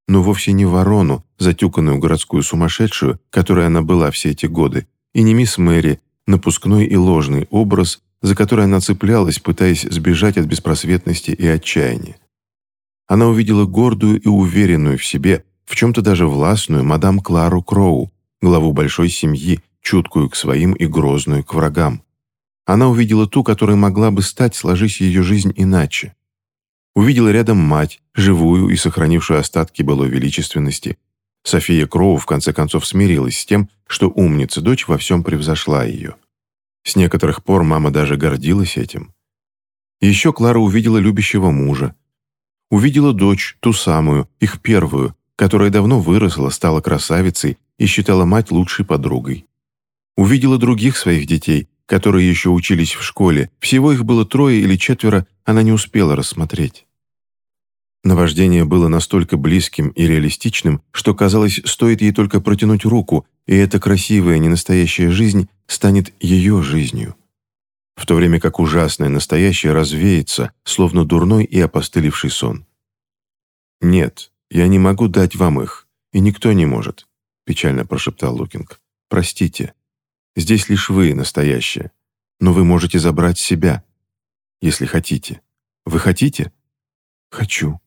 но вовсе не ворону, затюканную городскую сумасшедшую, которой она была все эти годы, и не мисс Мэри, напускной и ложный образ, за который она цеплялась, пытаясь сбежать от беспросветности и отчаяния. Она увидела гордую и уверенную в себе, в чем-то даже властную мадам Клару Кроу, главу большой семьи, чуткую к своим и грозную к врагам. Она увидела ту, которая могла бы стать, сложись ее жизнь иначе. Увидела рядом мать, живую и сохранившую остатки былой величественности. София Кроу в конце концов смирилась с тем, что умница-дочь во всем превзошла ее. С некоторых пор мама даже гордилась этим. Еще Клара увидела любящего мужа. Увидела дочь, ту самую, их первую, которая давно выросла, стала красавицей и считала мать лучшей подругой. Увидела других своих детей, которые еще учились в школе, всего их было трое или четверо, она не успела рассмотреть. Наваждение было настолько близким и реалистичным, что казалось, стоит ей только протянуть руку, и эта красивая ненастоящая жизнь станет ее жизнью. В то время как ужасное настоящее развеется, словно дурной и опостылевший сон. «Нет, я не могу дать вам их, и никто не может», печально прошептал Лукинг. «Простите. Здесь лишь вы настоящее, но вы можете забрать себя, если хотите. Вы хотите?» «Хочу»,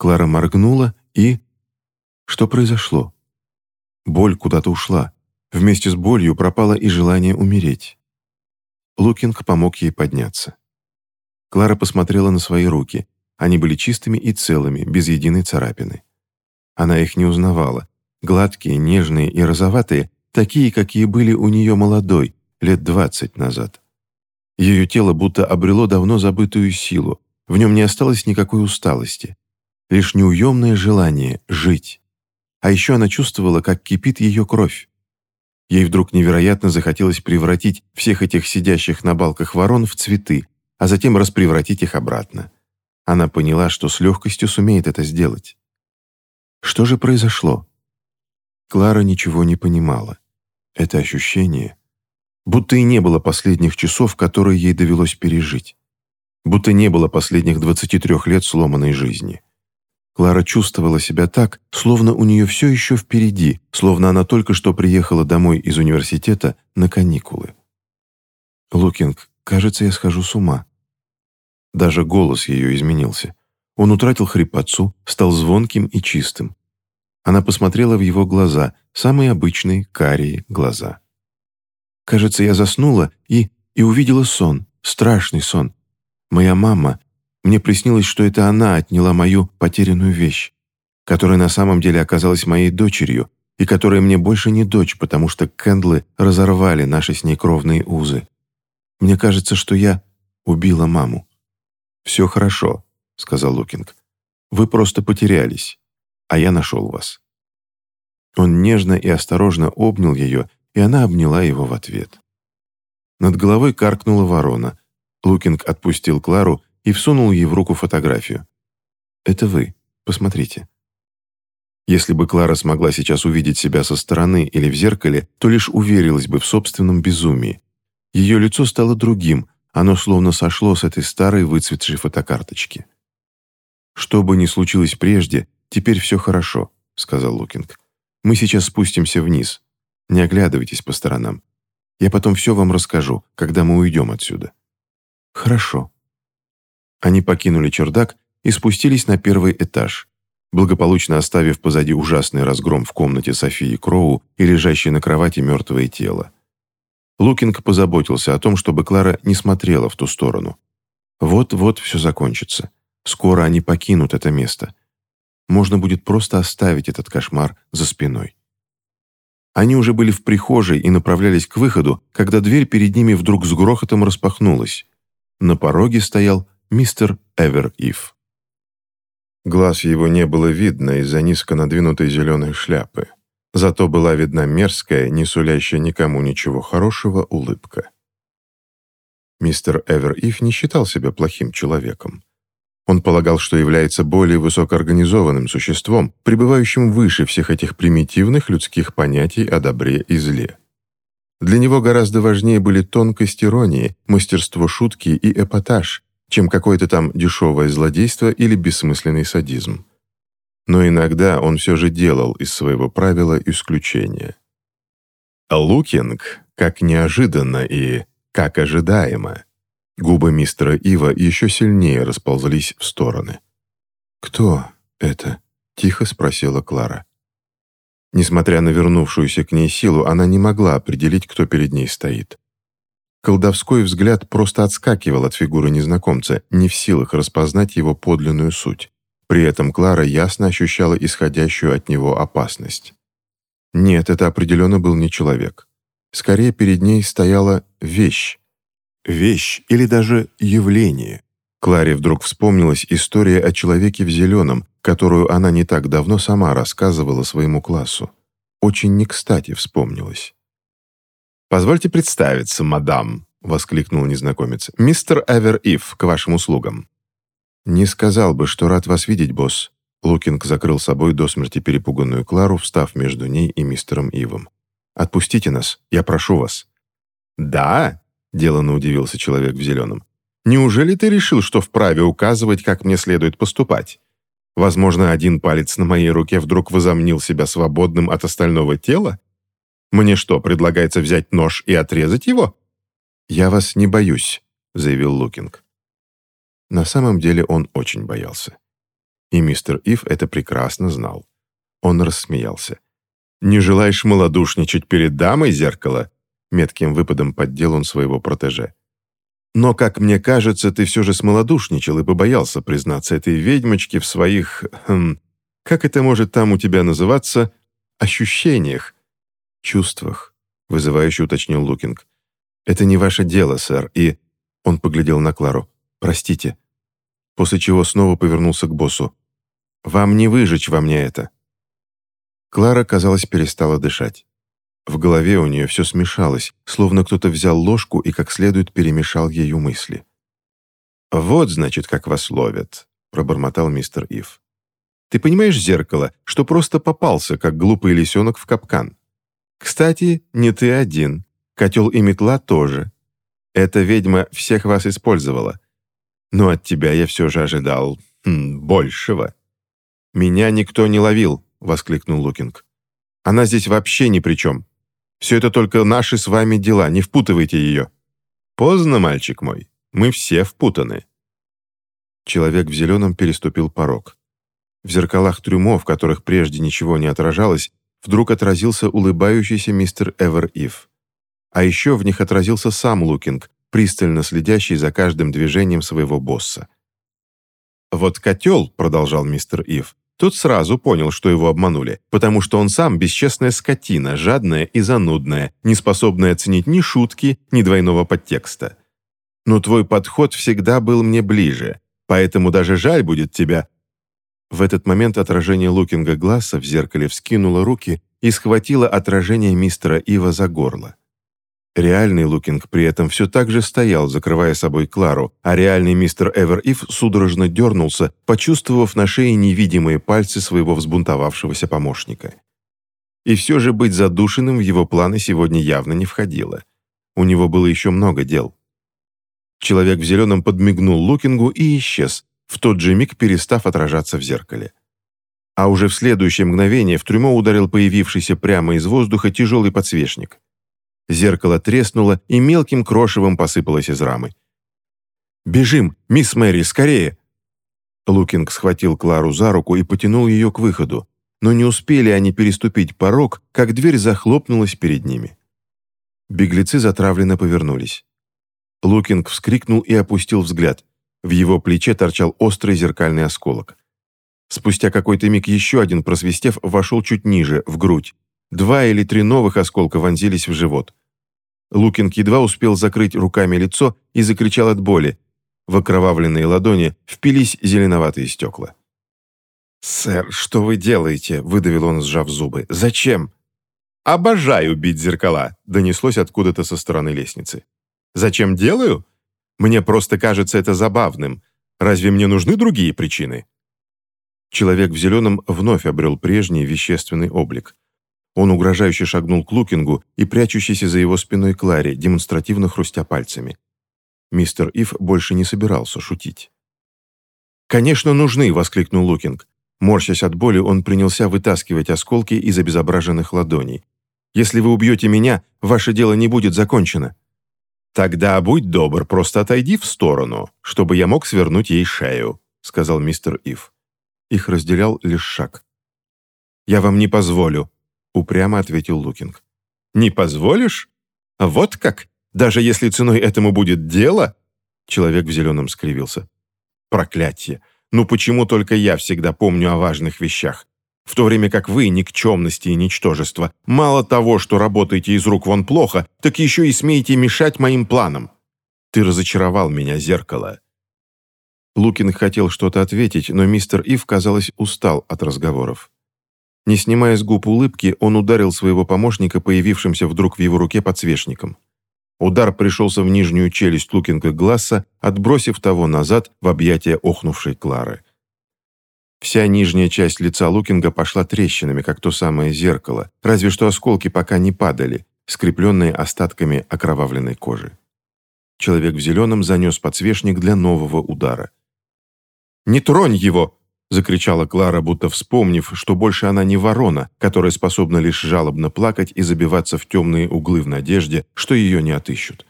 Клара моргнула и... Что произошло? Боль куда-то ушла. Вместе с болью пропало и желание умереть. Лукинг помог ей подняться. Клара посмотрела на свои руки. Они были чистыми и целыми, без единой царапины. Она их не узнавала. Гладкие, нежные и розоватые, такие, какие были у нее молодой, лет двадцать назад. Ее тело будто обрело давно забытую силу, в нем не осталось никакой усталости лишь неуемное желание жить. А еще она чувствовала, как кипит ее кровь. Ей вдруг невероятно захотелось превратить всех этих сидящих на балках ворон в цветы, а затем распревратить их обратно. Она поняла, что с легкостью сумеет это сделать. Что же произошло? Клара ничего не понимала. Это ощущение, будто и не было последних часов, которые ей довелось пережить. Будто не было последних 23 лет сломанной жизни. Клара чувствовала себя так, словно у нее все еще впереди, словно она только что приехала домой из университета на каникулы. «Лукинг, кажется, я схожу с ума». Даже голос ее изменился. Он утратил хрипотцу, стал звонким и чистым. Она посмотрела в его глаза, самые обычные карие глаза. «Кажется, я заснула и... и увидела сон, страшный сон. Моя мама, мне приснилось, что это она отняла мою потерянную вещь, которая на самом деле оказалась моей дочерью, и которая мне больше не дочь, потому что Кэндлы разорвали наши с ней кровные узы. Мне кажется, что я убила маму. «Все хорошо», — сказал Лукинг. «Вы просто потерялись, а я нашел вас». Он нежно и осторожно обнял ее, и она обняла его в ответ. Над головой каркнула ворона. Лукинг отпустил Клару и всунул ей в руку фотографию. «Это вы. Посмотрите». Если бы Клара смогла сейчас увидеть себя со стороны или в зеркале, то лишь уверилась бы в собственном безумии. Ее лицо стало другим, оно словно сошло с этой старой выцветшей фотокарточки. «Что бы ни случилось прежде, теперь все хорошо», — сказал Лукинг. «Мы сейчас спустимся вниз. Не оглядывайтесь по сторонам. Я потом все вам расскажу, когда мы уйдем отсюда». «Хорошо». Они покинули чердак и спустились на первый этаж, благополучно оставив позади ужасный разгром в комнате Софии Кроу и лежащее на кровати мертвое тело. Лукинг позаботился о том, чтобы Клара не смотрела в ту сторону. Вот-вот все закончится. Скоро они покинут это место. Можно будет просто оставить этот кошмар за спиной. Они уже были в прихожей и направлялись к выходу, когда дверь перед ними вдруг с грохотом распахнулась. На пороге стоял мистер Эвер Ив. Глаз его не было видно из-за низко надвинутой зеленой шляпы. Зато была видна мерзкая, не сулящая никому ничего хорошего, улыбка. Мистер Эвер Ив не считал себя плохим человеком. Он полагал, что является более высокоорганизованным существом, пребывающим выше всех этих примитивных людских понятий о добре и зле. Для него гораздо важнее были тонкость иронии, мастерство шутки и эпатаж, чем какое-то там дешевое злодейство или бессмысленный садизм. Но иногда он все же делал из своего правила исключение. Лукинг, как неожиданно и как ожидаемо, губы мистера Ива еще сильнее расползлись в стороны. «Кто это?» — тихо спросила Клара. Несмотря на вернувшуюся к ней силу, она не могла определить, кто перед ней стоит. Колдовской взгляд просто отскакивал от фигуры незнакомца, не в силах распознать его подлинную суть. При этом Клара ясно ощущала исходящую от него опасность. Нет, это определенно был не человек. Скорее, перед ней стояла вещь. Вещь или даже явление. Кларе вдруг вспомнилась история о человеке в зеленом, которую она не так давно сама рассказывала своему классу. Очень не кстати вспомнилась. «Позвольте представиться, мадам», — воскликнул незнакомец. «Мистер Эвер Ив, к вашим услугам». «Не сказал бы, что рад вас видеть, босс». Лукинг закрыл собой до смерти перепуганную Клару, встав между ней и мистером Ивом. «Отпустите нас, я прошу вас». «Да?» — деланно удивился человек в зеленом. «Неужели ты решил, что вправе указывать, как мне следует поступать? Возможно, один палец на моей руке вдруг возомнил себя свободным от остального тела? Мне что, предлагается взять нож и отрезать его?» «Я вас не боюсь», — заявил Лукинг. На самом деле он очень боялся. И мистер Ив это прекрасно знал. Он рассмеялся. «Не желаешь малодушничать перед дамой, зеркало?» Метким выпадом поддел он своего протеже. «Но, как мне кажется, ты все же смолодушничал и побоялся признаться этой ведьмочке в своих... Хм, как это может там у тебя называться? Ощущениях, чувствах», — вызывающе уточнил Лукинг. «Это не ваше дело, сэр, и...» Он поглядел на Клару. «Простите». После чего снова повернулся к боссу. «Вам не выжечь во мне это». Клара, казалось, перестала дышать. В голове у нее все смешалось, словно кто-то взял ложку и как следует перемешал ее мысли. «Вот, значит, как вас ловят», — пробормотал мистер Ив. «Ты понимаешь, зеркало, что просто попался, как глупый лисенок в капкан? Кстати, не ты один. Котел и метла тоже. Эта ведьма всех вас использовала. Но от тебя я все же ожидал хм, большего». «Меня никто не ловил», — воскликнул Лукинг. «Она здесь вообще ни при чем. Все это только наши с вами дела, не впутывайте ее». «Поздно, мальчик мой, мы все впутаны». Человек в зеленом переступил порог. В зеркалах трюмо, в которых прежде ничего не отражалось, вдруг отразился улыбающийся мистер Эвер Ив. А еще в них отразился сам Лукинг, пристально следящий за каждым движением своего босса. «Вот котел», — продолжал мистер Ив, тот сразу понял, что его обманули, потому что он сам бесчестная скотина, жадная и занудная, не способная оценить ни шутки, ни двойного подтекста. Но твой подход всегда был мне ближе, поэтому даже жаль будет тебя в этот момент отражение Лукинга Гласса в зеркале вскинуло руки и схватило отражение мистера Ива за горло. Реальный Лукинг при этом все так же стоял, закрывая собой Клару, а реальный мистер Эвер Ив судорожно дернулся, почувствовав на шее невидимые пальцы своего взбунтовавшегося помощника. И все же быть задушенным в его планы сегодня явно не входило. У него было еще много дел. Человек в зеленом подмигнул Лукингу и исчез, в тот же миг перестав отражаться в зеркале. А уже в следующее мгновение в трюмо ударил появившийся прямо из воздуха тяжелый подсвечник. Зеркало треснуло и мелким крошевом посыпалось из рамы. «Бежим! Мисс Мэри, скорее!» Лукинг схватил Клару за руку и потянул ее к выходу, но не успели они переступить порог, как дверь захлопнулась перед ними. Беглецы затравленно повернулись. Лукинг вскрикнул и опустил взгляд. В его плече торчал острый зеркальный осколок. Спустя какой-то миг еще один, просвистев, вошел чуть ниже, в грудь. Два или три новых осколка вонзились в живот. Лукинг едва успел закрыть руками лицо и закричал от боли. В окровавленные ладони впились зеленоватые стекла. «Сэр, что вы делаете?» – выдавил он, сжав зубы. «Зачем?» «Обожаю бить зеркала», – донеслось откуда-то со стороны лестницы. «Зачем делаю? Мне просто кажется это забавным. Разве мне нужны другие причины?» Человек в зеленом вновь обрел прежний вещественный облик. Он угрожающе шагнул к Лукингу и прячущийся за его спиной Кларе, демонстративно хрустя пальцами. Мистер Ив больше не собирался шутить. «Конечно, нужны!» — воскликнул Лукинг. Морщась от боли, он принялся вытаскивать осколки из обезображенных ладоней. «Если вы убьете меня, ваше дело не будет закончено». «Тогда будь добр, просто отойди в сторону, чтобы я мог свернуть ей шею», — сказал мистер Ив. Их разделял лишь шаг. «Я вам не позволю», — упрямо ответил Лукинг. «Не позволишь? Вот как? Даже если ценой этому будет дело?» Человек в зеленом скривился. «Проклятие! Ну почему только я всегда помню о важных вещах? В то время как вы, никчемности и ничтожества, мало того, что работаете из рук вон плохо, так еще и смеете мешать моим планам. Ты разочаровал меня, зеркало». Лукин хотел что-то ответить, но мистер Ив, казалось, устал от разговоров. Не снимая с губ улыбки, он ударил своего помощника, появившимся вдруг в его руке подсвечником. Удар пришелся в нижнюю челюсть Лукинга Гласса, отбросив того назад в объятия охнувшей Клары. Вся нижняя часть лица Лукинга пошла трещинами, как то самое зеркало, разве что осколки пока не падали, скрепленные остатками окровавленной кожи. Человек в зеленом занес подсвечник для нового удара. «Не тронь его!» — закричала Клара, будто вспомнив, что больше она не ворона, которая способна лишь жалобно плакать и забиваться в темные углы в надежде, что ее не отыщут.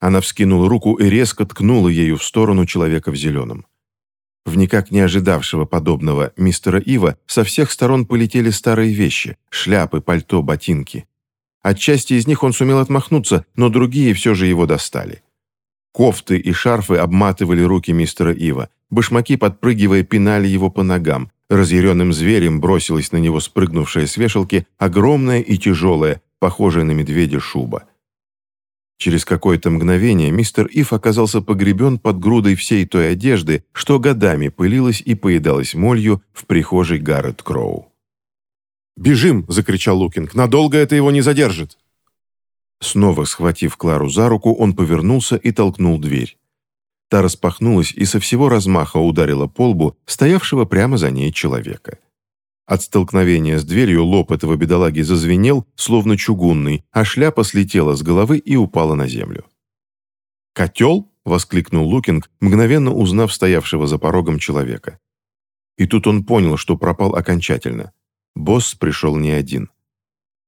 Она вскинула руку и резко ткнула ею в сторону человека в зеленом. В никак не ожидавшего подобного мистера Ива со всех сторон полетели старые вещи – шляпы, пальто, ботинки. Отчасти из них он сумел отмахнуться, но другие все же его достали. Кофты и шарфы обматывали руки мистера Ива, башмаки, подпрыгивая, пинали его по ногам. Разъяренным зверем бросилась на него спрыгнувшая с вешалки огромная и тяжелая, похожая на медведя шуба. Через какое-то мгновение мистер Ив оказался погребен под грудой всей той одежды, что годами пылилась и поедалась молью в прихожей Гаррет Кроу. «Бежим!» — закричал Лукинг. «Надолго это его не задержит!» Снова схватив Клару за руку, он повернулся и толкнул дверь. Та распахнулась и со всего размаха ударила по лбу стоявшего прямо за ней человека. От столкновения с дверью лоб этого бедолаги зазвенел, словно чугунный, а шляпа слетела с головы и упала на землю. «Котел?» — воскликнул Лукинг, мгновенно узнав стоявшего за порогом человека. И тут он понял, что пропал окончательно. Босс пришел не один.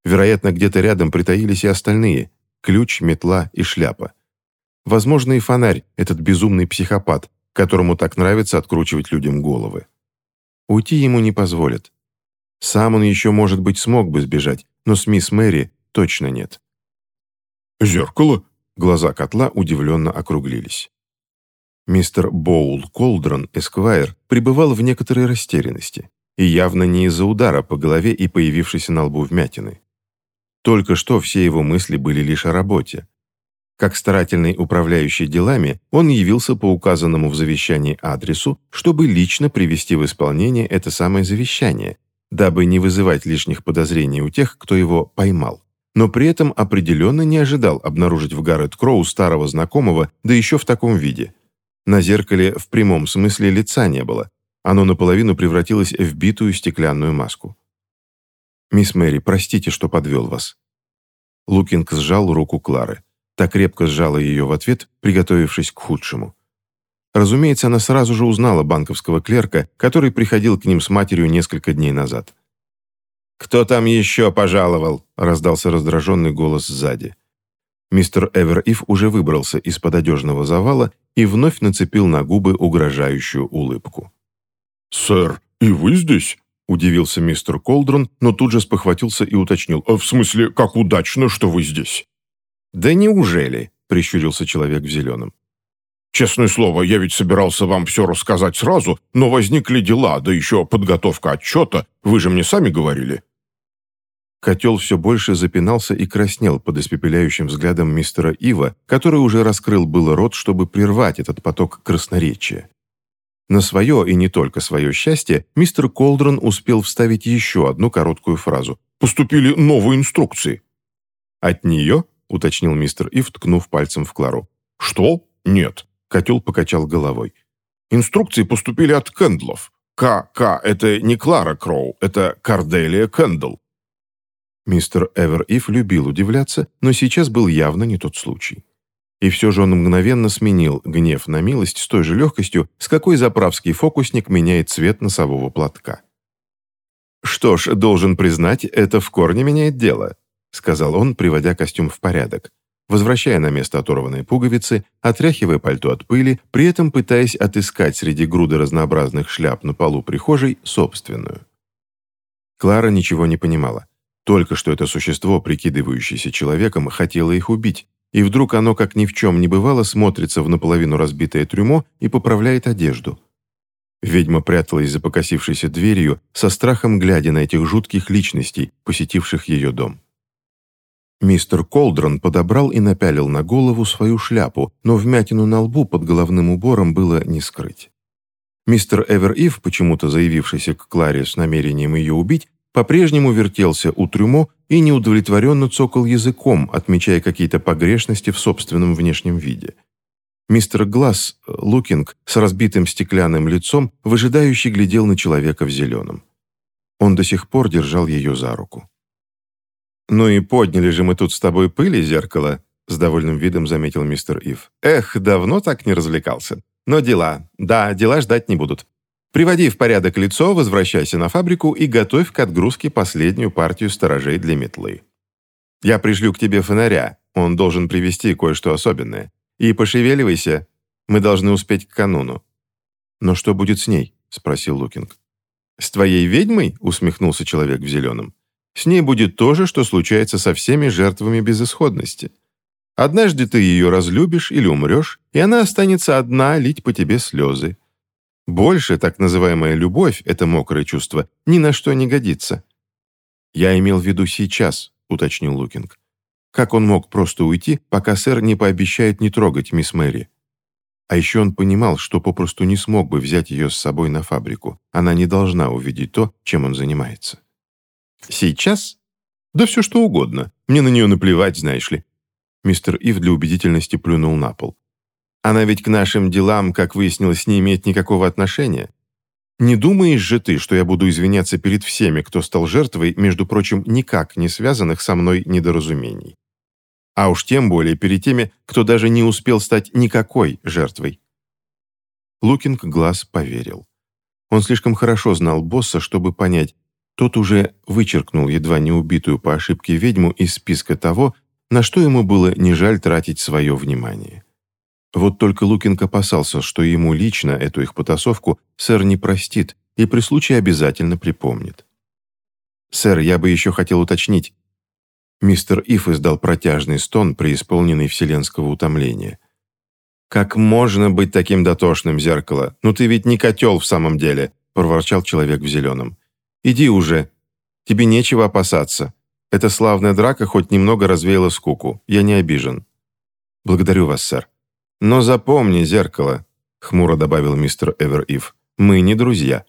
Вероятно, где-то рядом притаились и остальные – ключ, метла и шляпа. Возможно, и фонарь, этот безумный психопат, которому так нравится откручивать людям головы. Уйти ему не позволят. Сам он еще, может быть, смог бы сбежать, но с мисс Мэри точно нет. «Зеркало?» Глаза котла удивленно округлились. Мистер Боул Колдрон, эсквайр, пребывал в некоторой растерянности, и явно не из-за удара по голове и появившейся на лбу вмятины. Только что все его мысли были лишь о работе. Как старательный управляющий делами, он явился по указанному в завещании адресу, чтобы лично привести в исполнение это самое завещание, дабы не вызывать лишних подозрений у тех, кто его поймал. Но при этом определенно не ожидал обнаружить в Гаррет Кроу старого знакомого, да еще в таком виде. На зеркале в прямом смысле лица не было. Оно наполовину превратилось в битую стеклянную маску. «Мисс Мэри, простите, что подвел вас». Лукинг сжал руку Клары. Так крепко сжала ее в ответ, приготовившись к худшему. Разумеется, она сразу же узнала банковского клерка, который приходил к ним с матерью несколько дней назад. «Кто там еще пожаловал?» – раздался раздраженный голос сзади. Мистер Эвериф уже выбрался из-под одежного завала и вновь нацепил на губы угрожающую улыбку. «Сэр, и вы здесь?» – удивился мистер Колдрон, но тут же спохватился и уточнил. «В смысле, как удачно, что вы здесь?» «Да неужели?» – прищурился человек в зеленом. «Честное слово, я ведь собирался вам все рассказать сразу, но возникли дела, да еще подготовка отчета. Вы же мне сами говорили». Котел все больше запинался и краснел под испепеляющим взглядом мистера Ива, который уже раскрыл было рот, чтобы прервать этот поток красноречия. На свое и не только свое счастье мистер Колдрон успел вставить еще одну короткую фразу. «Поступили новые инструкции». «От нее?» — уточнил мистер Ив, ткнув пальцем в Клару. «Что? Нет». Котел покачал головой. «Инструкции поступили от Кэндлов. К.К. — это не Клара Кроу, это Карделия Кэндл. Мистер Эвер Ив любил удивляться, но сейчас был явно не тот случай. И все же он мгновенно сменил гнев на милость с той же легкостью, с какой заправский фокусник меняет цвет носового платка. «Что ж, должен признать, это в корне меняет дело», сказал он, приводя костюм в порядок, возвращая на место оторванные пуговицы, отряхивая пальто от пыли, при этом пытаясь отыскать среди груды разнообразных шляп на полу прихожей собственную. Клара ничего не понимала. Только что это существо, прикидывающееся человеком, хотело их убить, и вдруг оно, как ни в чем не бывало, смотрится в наполовину разбитое трюмо и поправляет одежду. Ведьма пряталась за покосившейся дверью, со страхом глядя на этих жутких личностей, посетивших ее дом. Мистер Колдрон подобрал и напялил на голову свою шляпу, но вмятину на лбу под головным убором было не скрыть. Мистер Эвер Ив, почему-то заявившийся к Кларе с намерением ее убить, по-прежнему вертелся у трюмо и неудовлетворенно цокал языком, отмечая какие-то погрешности в собственном внешнем виде. Мистер Глаз, Лукинг, с разбитым стеклянным лицом, выжидающе глядел на человека в зеленом. Он до сих пор держал ее за руку. «Ну и подняли же мы тут с тобой пыли, зеркало», с довольным видом заметил мистер Ив. «Эх, давно так не развлекался. Но дела, да, дела ждать не будут. Приводи в порядок лицо, возвращайся на фабрику и готовь к отгрузке последнюю партию сторожей для метлы. Я пришлю к тебе фонаря, он должен привезти кое-что особенное. И пошевеливайся, мы должны успеть к кануну». «Но что будет с ней?» – спросил Лукинг. «С твоей ведьмой?» – усмехнулся человек в зеленом. «С ней будет то же, что случается со всеми жертвами безысходности. Однажды ты ее разлюбишь или умрешь, и она останется одна лить по тебе слезы. Больше так называемая любовь, это мокрое чувство, ни на что не годится. «Я имел в виду сейчас», — уточнил Лукинг. Как он мог просто уйти, пока сэр не пообещает не трогать мисс Мэри? А еще он понимал, что попросту не смог бы взять ее с собой на фабрику. Она не должна увидеть то, чем он занимается. «Сейчас? Да все что угодно. Мне на нее наплевать, знаешь ли». Мистер Ив для убедительности плюнул на пол. Она ведь к нашим делам, как выяснилось, не имеет никакого отношения. Не думаешь же ты, что я буду извиняться перед всеми, кто стал жертвой, между прочим, никак не связанных со мной недоразумений? А уж тем более перед теми, кто даже не успел стать никакой жертвой. Лукинг глаз поверил. Он слишком хорошо знал босса, чтобы понять, тот уже вычеркнул едва не убитую по ошибке ведьму из списка того, на что ему было не жаль тратить свое внимание. Вот только Лукинг опасался, что ему лично эту их потасовку сэр не простит и при случае обязательно припомнит. «Сэр, я бы еще хотел уточнить». Мистер Иф издал протяжный стон, преисполненный вселенского утомления. «Как можно быть таким дотошным, зеркало? Ну ты ведь не котел в самом деле», – проворчал человек в зеленом. «Иди уже. Тебе нечего опасаться. Эта славная драка хоть немного развеяла скуку. Я не обижен». «Благодарю вас, сэр». «Но запомни, зеркало», — хмуро добавил мистер Эвер-Ив, — «мы не друзья».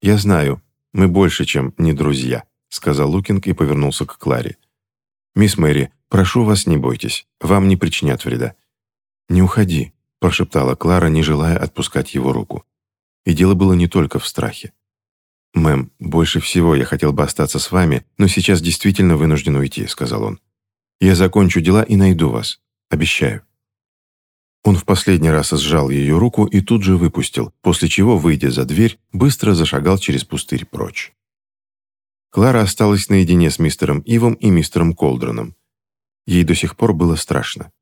«Я знаю, мы больше, чем не друзья», — сказал Лукинг и повернулся к Кларе. «Мисс Мэри, прошу вас, не бойтесь, вам не причинят вреда». «Не уходи», — прошептала Клара, не желая отпускать его руку. И дело было не только в страхе. «Мэм, больше всего я хотел бы остаться с вами, но сейчас действительно вынужден уйти», — сказал он. «Я закончу дела и найду вас. Обещаю». Он в последний раз сжал ее руку и тут же выпустил, после чего, выйдя за дверь, быстро зашагал через пустырь прочь. Клара осталась наедине с мистером Ивом и мистером Колдроном. Ей до сих пор было страшно.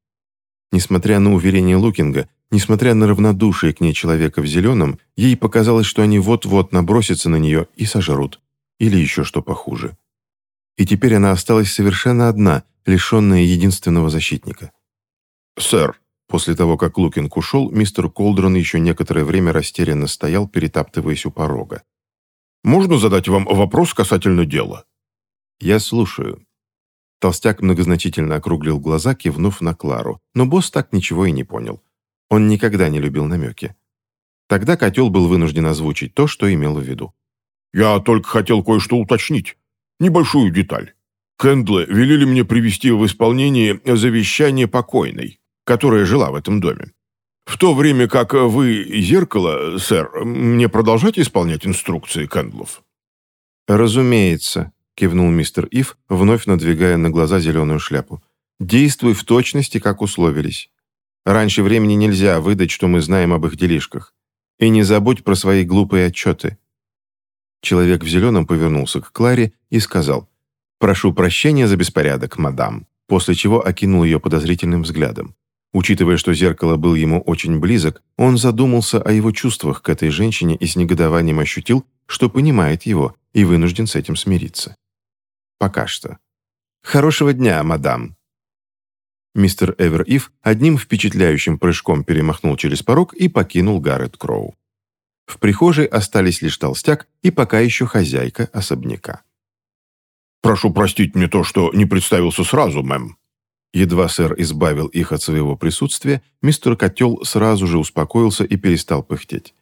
Несмотря на уверение Лукинга, несмотря на равнодушие к ней человека в зеленом, ей показалось, что они вот-вот набросятся на нее и сожрут. Или еще что похуже. И теперь она осталась совершенно одна, лишенная единственного защитника. «Сэр», После того, как Лукинг ушел, мистер Колдрон еще некоторое время растерянно стоял, перетаптываясь у порога. «Можно задать вам вопрос касательно дела?» «Я слушаю». Толстяк многозначительно округлил глаза, кивнув на Клару, но босс так ничего и не понял. Он никогда не любил намеки. Тогда котел был вынужден озвучить то, что имел в виду. «Я только хотел кое-что уточнить. Небольшую деталь. Кэндлы велели мне привести в исполнение завещание покойной которая жила в этом доме. В то время как вы, зеркало, сэр, мне продолжать исполнять инструкции Кэндлов?» «Разумеется», — кивнул мистер Ив, вновь надвигая на глаза зеленую шляпу. «Действуй в точности, как условились. Раньше времени нельзя выдать, что мы знаем об их делишках. И не забудь про свои глупые отчеты». Человек в зеленом повернулся к Кларе и сказал, «Прошу прощения за беспорядок, мадам», после чего окинул ее подозрительным взглядом. Учитывая, что зеркало был ему очень близок, он задумался о его чувствах к этой женщине и с негодованием ощутил, что понимает его и вынужден с этим смириться. Пока что. «Хорошего дня, мадам!» Мистер Эвер Ив одним впечатляющим прыжком перемахнул через порог и покинул Гаррет Кроу. В прихожей остались лишь толстяк и пока еще хозяйка особняка. «Прошу простить мне то, что не представился сразу, мэм», Едва сэр избавил их от своего присутствия, мистер Котел сразу же успокоился и перестал пыхтеть.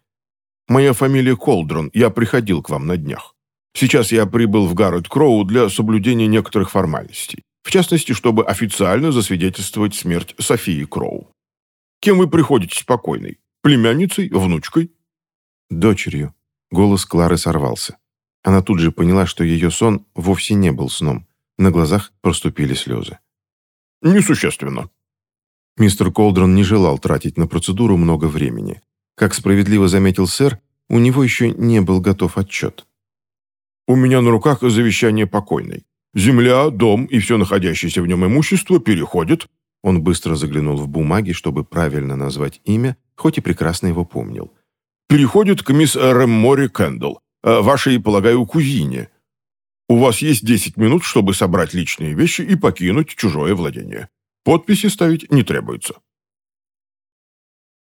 «Моя фамилия Колдрон, я приходил к вам на днях. Сейчас я прибыл в Гаррет Кроу для соблюдения некоторых формальностей, в частности, чтобы официально засвидетельствовать смерть Софии Кроу. Кем вы приходите спокойной? Племянницей? Внучкой?» «Дочерью». Голос Клары сорвался. Она тут же поняла, что ее сон вовсе не был сном. На глазах проступили слезы. Несущественно. Мистер Колдрон не желал тратить на процедуру много времени. Как справедливо заметил сэр, у него еще не был готов отчет. «У меня на руках завещание покойной. Земля, дом и все находящееся в нем имущество переходят...» Он быстро заглянул в бумаги, чтобы правильно назвать имя, хоть и прекрасно его помнил. «Переходит к мисс Рэммори Кэндалл, э, вашей, полагаю, кузине, у вас есть 10 минут, чтобы собрать личные вещи и покинуть чужое владение. Подписи ставить не требуется.